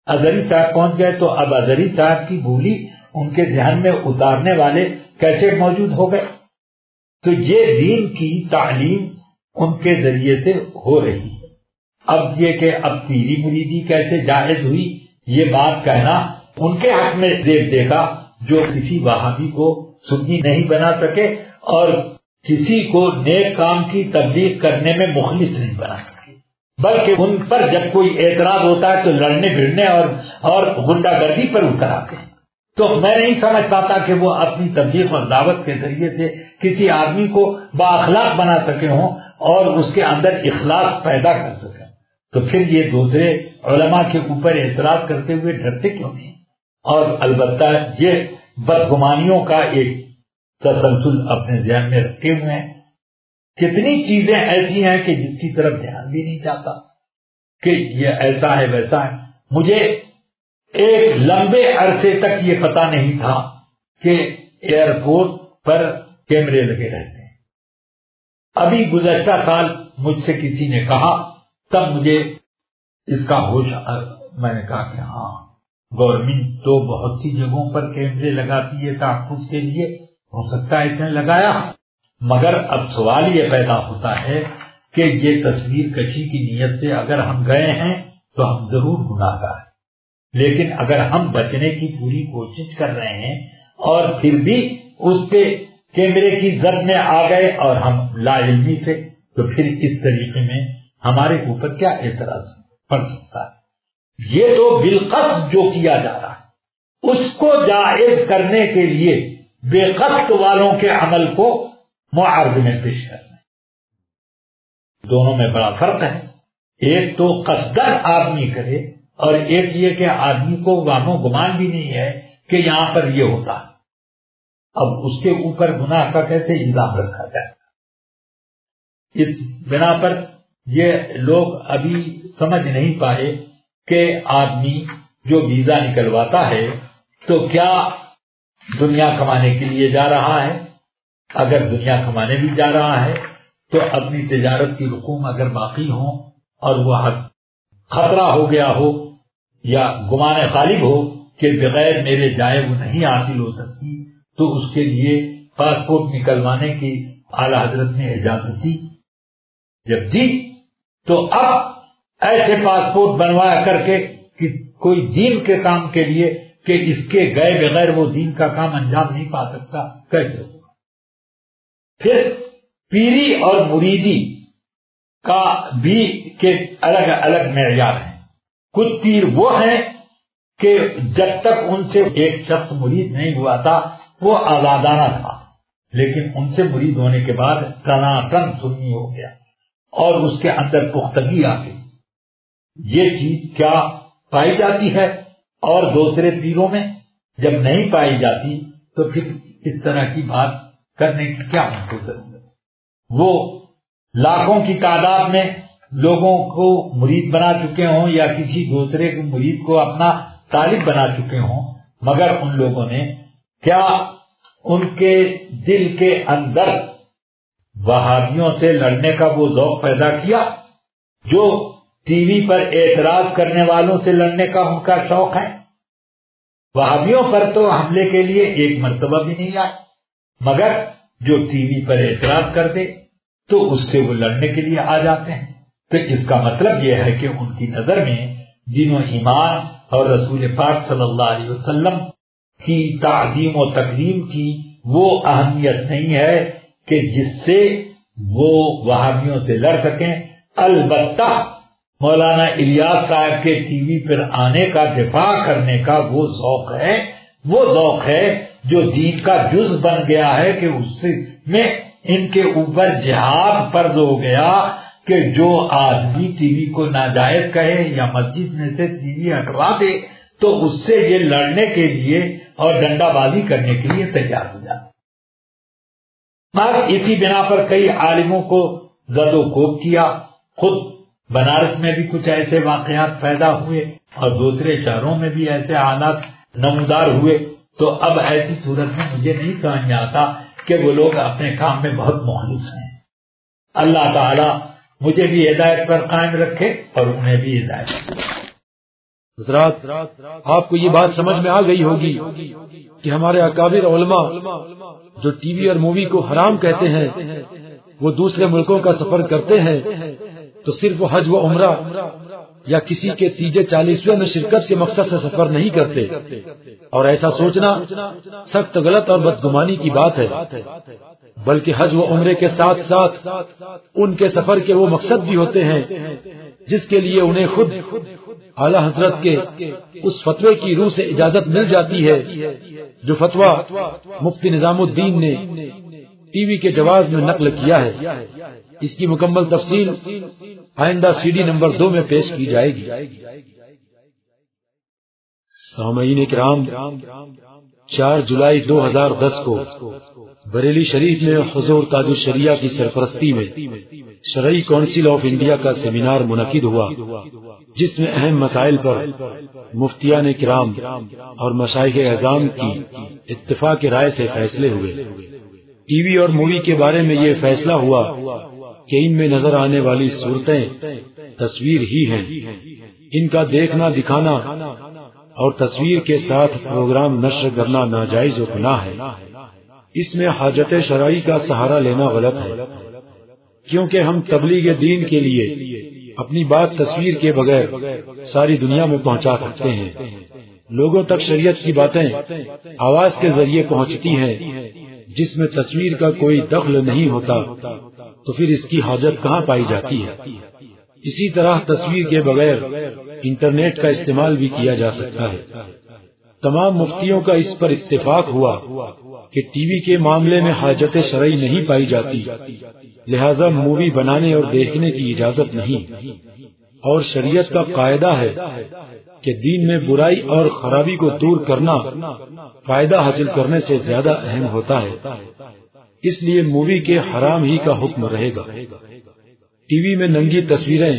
اظہری صاحب پہنچ گئے تو اب اظہری صاحب کی بولی ان کے ذہن میں اتارنے والے کیسے موجود ہو گئے؟ تو یہ دین کی تعلیم ان کے ذریعے سے ہو رہی ہے۔ اب یہ کہ اب پیری مریدی کیسے جائز ہوئی، یہ بات کہنا ان کے حق میں زیب دیکھا جو کسی وہابی کو سنی نہیں بنا سکے اور کسی کو نیک کام کی تبدیل کرنے میں مخلص نہیں بنا سکے۔ بلکہ ان پر جب کوئی اعتراض ہوتا ہے تو لڑنے، بھیڑنے اور اور گنڈا گردی پر اتر آتے ہیں۔ تو میں نہیں سمجھ پاتا کہ وہ اپنی تبلیغ اور دعوت کے ذریعے سے کسی آدمی کو باخلاق بنا سکے ہوں اور اس کے اندر اخلاق پیدا کر سکے۔ تو پھر یہ دوسرے علماء کے اوپر اعتراض کرتے ہوئے ڈرتے کیوں نہیں؟ اور البتہ یہ بدگمانیوں کا ایک تسلسل اپنے ذہن میں رکھے ہوئے ہیں۔ کتنی چیزیں ایسی ہیں کہ جس کی طرف دھیان بھی نہیں جاتا کہ یہ ایسا ہے ویسا ہے۔ مجھے ایک لمبے عرصے تک یہ پتا نہیں تھا کہ ایئرپورٹ پر کیمرے لگے رہتے ہیں۔ ابھی گزشتہ سال مجھ سے کسی نے کہا، تب مجھے اس کا ہوش میں نے کہا کہ ہاں گورنمنٹ تو بہت سی جگہوں پر کیمرے لگاتی ہے تحفظ کے لیے، ہو سکتا ہے اس نے لگایا۔ مگر اب سوال یہ پیدا ہوتا ہے کہ یہ تصویر کشی کی نیت سے اگر ہم گئے ہیں تو ہم ضرور گناہ گار لیکن اگر ہم بچنے کی پوری کوشش کر رہے ہیں اور پھر بھی اس پہ کیمرے کی زد میں آ گئے اور ہم لا علمی تھے، تو پھر اس طریقے میں ہمارے اوپر کیا اعتراض پڑ سکتا ہے؟ یہ تو بالکش جو کیا جا رہا ہے، اس کو جائز کرنے کے لیے بے قسط والوں کے عمل کو معرض میں پیش کرنا دونوں میں بڑا فرق ہے۔ ایک تو قصدر آدمی کرے اور ایک یہ کہ آدمی کو و گمان بھی نہیں ہے کہ یہاں پر یہ ہوتا۔ ہے اب اس کے اوپر گناہ کا کیسے الزام رکھا جائے؟ اس بنا پر یہ لوگ ابھی سمجھ نہیں پائے کہ آدمی جو ویزا نکلواتا ہے تو کیا دنیا کمانے کے لیے جا رہا ہے؟ اگر دنیا کمانے بھی جا رہا ہے تو اپنی تجارت کی رقوم اگر باقی ہو اور وہ خطرہ ہو گیا ہو یا گمان غالب ہو کہ بغیر میرے جائے وہ نہیں حاصل ہو سکتی، تو اس کے لیے پاسپورٹ نکلوانے کی اعلی حضرت نے اجازت دی۔ جب دی، تو اب ایسے پاسپورٹ بنوایا کر کے کہ کوئی دین کے کام کے لیے کہ اس کے گئے بغیر وہ دین کا کام انجام نہیں پا سکتا کیسے ہوگا پھر پیری اور مریدی کا بھی کے الگ الگ معیار ہیں۔ کچھ پیر وہ ہیں کہ جب تک ان سے ایک شخص مرید نہیں ہوا تھا، وہ آزادانہ تھا۔ لیکن ان سے مرید ہونے کے بعد تناٹن سنی ہو گیا اور اس کے اندر پختگی آ گئی۔ یہ چیز کیا پائی جاتی ہے اور دوسرے پیروں میں؟ جب نہیں پائی جاتی تو پھر اس طرح کی بات کرنے کی کیا ضرورت وہ لاکھوں کی تعداد میں لوگوں کو مرید بنا چکے ہوں یا کسی دوسرے کو مرید کو اپنا طالب بنا چکے ہوں، مگر ان لوگوں نے کیا ان کے دل کے اندر وہابیوں سے لڑنے کا وہ ذوق پیدا کیا؟ جو ٹی وی پر اعتراض کرنے والوں سے لڑنے کا ان کا شوق ہے؟ وہابیوں پر تو حملے کے لیے ایک مرتبہ بھی نہیں آئے، مگر جو ٹی وی پر اعتراض کر دے تو اس سے وہ لڑنے کے لیے آ جاتے ہیں۔ تو اس کا مطلب یہ ہے کہ ان کی نظر میں جنہوں ایمان اور رسول پاک صلی اللہ علیہ وسلم کی تعظیم و تقریم کی وہ اہمیت نہیں ہے کہ جس سے وہ وہابیوں سے لڑ سکیں۔ البتہ مولانا الیاس صاحب کے ٹی وی پر آنے کا، دفاع کرنے کا وہ ذوق ہے۔ وہ ذوق ہے جو دین کا جز بن گیا ہے کہ اس میں ان کے اوپر جہاد فرض ہو گیا۔ کہ جو آدمی ٹی وی کو ناجائز کہے یا مسجد میں سے ٹی وی ہٹوا دے، تو اس سے یہ لڑنے کے لیے اور ڈنڈا بازی کرنے کے لیے تیار ہو جاتا اسی بنا پر کئی عالموں کو زد و کوب کیا۔ خود بنارس میں بھی کچھ ایسے واقعات پیدا ہوئے اور دوسرے شہروں میں بھی ایسے حالات نمودار ہوئے۔ تو اب ایسی صورت میں مجھے نہیں سمجھ میں آتا کہ وہ لوگ اپنے کام میں بہت مخلص ہیں۔ اللہ تعالی مجھے بھی ہدایت پر قائم رکھے اور انہیں بھی ہدایت حضرات، آپ کو یہ بات سمجھ میں آ گئی ہوگی کہ ہمارے اکابر علماء جو ٹی وی اور مووی کو حرام کہتے ہیں، وہ دوسرے ملکوں کا سفر کرتے ہیں تو صرف وہ حج و عمرہ یا کسی کے تیجے چالیسویں میں شرکت کے مقصد سے سفر نہیں کرتے۔ اور ایسا سوچنا سخت غلط اور بدگمانی کی بات ہے۔ بلکہ حج و عمرے کے ساتھ ساتھ ان کے سفر کے وہ مقصد بھی ہوتے ہیں جس کے لیے انہیں خود اعلی حضرت کے اس فتوے کی روح سے اجازت مل جاتی ہے جو فتویٰ مفتی نظام الدین نے ٹی وی کے جواز میں نقل کیا ہے۔ اس کی مکمل تفصیل آئندہ سی ڈی نمبر دو میں پیش کی جائے گی۔ سامعین کرام، چار جولائی دو ہزار دس کو بریلی شریف میں حضور تاج الشریعہ کی سرپرستی میں شرعی کونسل آف انڈیا کا سیمینار منعقد ہوا، جس میں اہم مسائل پر مفتیان کرام اور مشائق اعظام کی اتفاق رائے سے فیصلے ہوئے۔ ٹی وی اور مووی کے بارے میں یہ فیصلہ ہوا کہ ان میں نظر آنے والی صورتیں تصویر ہی ہیں۔ ان کا دیکھنا، دکھانا اور تصویر کے ساتھ پروگرام نشر کرنا ناجائز و گناہ ہے۔ اس میں حاجت شرائی کا سہارا لینا غلط ہے۔ کیونکہ ہم تبلیغ دین کے لیے اپنی بات تصویر کے بغیر ساری دنیا میں پہنچا سکتے ہیں۔ لوگوں تک شریعت کی باتیں آواز کے ذریعے پہنچتی ہیں، جس میں تصویر کا کوئی دخل نہیں ہوتا۔ تو پھر اس کی حاجت کہاں پائی جاتی ہے؟ اسی طرح تصویر کے بغیر انٹرنیٹ کا استعمال بھی کیا جا سکتا ہے۔ تمام مفتیوں کا اس پر اتفاق ہوا کہ ٹی وی کے معاملے میں حاجت شرعی نہیں پائی جاتی، لہذا مووی بنانے اور دیکھنے کی اجازت نہیں۔ اور شریعت کا قاعدہ ہے کہ دین میں برائی اور خرابی کو دور کرنا فائدہ حاصل کرنے سے زیادہ اہم ہوتا ہے۔ اس لیے مووی کے حرام ہی کا حکم رہے گا۔ ٹی وی میں ننگی تصویریں،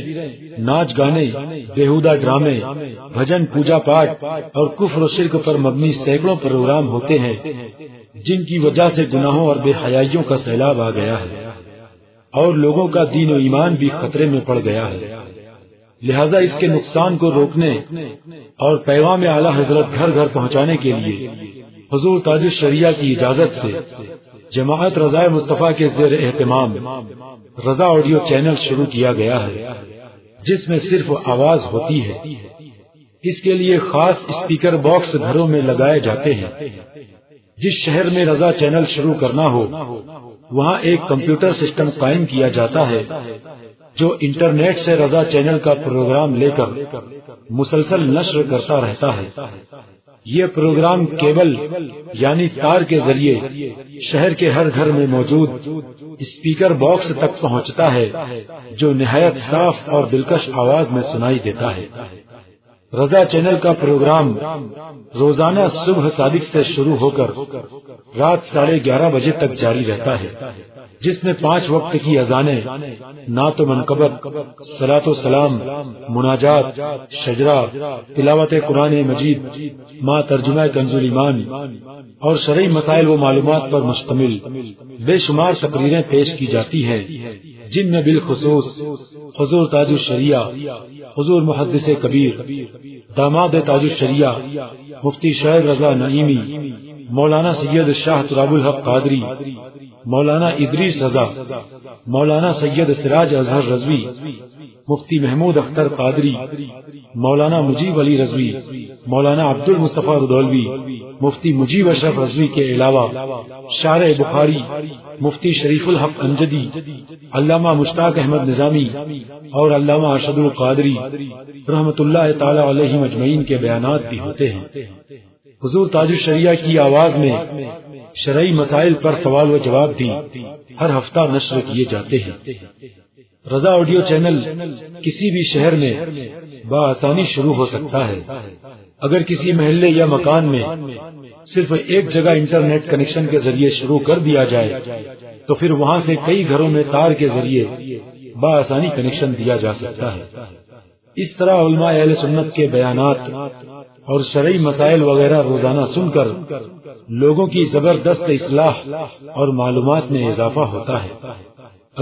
ناچ گانے بےحدہ ڈرامے، بھجن پوجا پاٹ اور کفر و شرک پر مبنی سینکڑوں پروگرام ہوتے ہیں، جن کی وجہ سے گناہوں اور بے حیائیوں کا سیلاب آ گیا ہے۔ اور لوگوں کا دین و ایمان بھی خطرے میں پڑ گیا ہے۔ لہذا اس کے نقصان کو روکنے اور پیغام اعلی حضرت گھر گھر پہنچانے کے لیے حضور تاج شریعہ کی اجازت سے جماعت رضا مصطفیٰ کے زیر اہتمام رضا آڈیو چینل شروع کیا گیا ہے، جس میں صرف آواز ہوتی ہے۔ اس کے لیے خاص اسپیکر باکس گھروں میں لگائے جاتے ہیں۔ جس شہر میں رضا چینل شروع کرنا ہو، وہاں ایک کمپیوٹر سسٹم قائم کیا جاتا ہے، جو انٹرنیٹ سے رضا چینل کا پروگرام لے کر مسلسل نشر کرتا رہتا ہے۔ یہ پروگرام کیبل یعنی تار کے ذریعے شہر کے ہر گھر میں موجود اسپیکر باکس تک پہنچتا ہے، جو نہایت صاف اور دلکش آواز میں سنائی دیتا ہے۔ رضا چینل کا پروگرام روزانہ صبح صادق سے شروع ہو کر رات ساڑھے گیارہ بجے تک جاری رہتا ہے۔ جس میں پانچ وقت کی اذانیں، نعت و منقبت سلاط و سلام، مناجات شجرا تلاوت قرآن مجید ماں ترجمہ کنزول ایمان اور شرعی مسائل و معلومات پر مشتمل بے شمار تقریریں پیش کی جاتی ہیں، جن میں بالخصوص حضور تاج الشریعہ، حضور محدث کبیر، داماد تاج الشریعہ، مفتی شعیب رضا نعیمی، مولانا سید شاہ تراب الحق قادری مولانا ادریس رضا، مولانا سید سراج اظہر رضوی، مفتی محمود اختر قادری، مولانا مجیب علی رضوی، مولانا عبد المصطفیٰ ردولوی مفتی مجیب اشرف رضوی کے علاوہ شار بخاری، مفتی شریف الحق انجدی، علامہ مشتاق احمد نظامی اور علامہ ارشد القادری رحمت اللہ تعالی علیہ مجمعین کے بیانات بھی ہوتے ہیں۔ حضور تاج الشریعہ کی آواز میں شرعی مسائل پر سوال و جواب بھی ہر ہفتہ نشر کیے جاتے ہیں۔ رضا آڈیو چینل کسی بھی شہر میں بآسانی شروع ہو سکتا ہے۔ اگر کسی محلے یا مکان میں صرف ایک جگہ انٹرنیٹ کنیکشن کے ذریعے شروع کر دیا جائے، تو پھر وہاں سے کئی گھروں میں تار کے ذریعے بآسانی کنیکشن دیا جا سکتا ہے۔ اس طرح علماء اہل سنت کے بیانات اور شرعی مسائل وغیرہ روزانہ سن کر لوگوں کی زبردست اصلاح اور معلومات میں اضافہ ہوتا ہے۔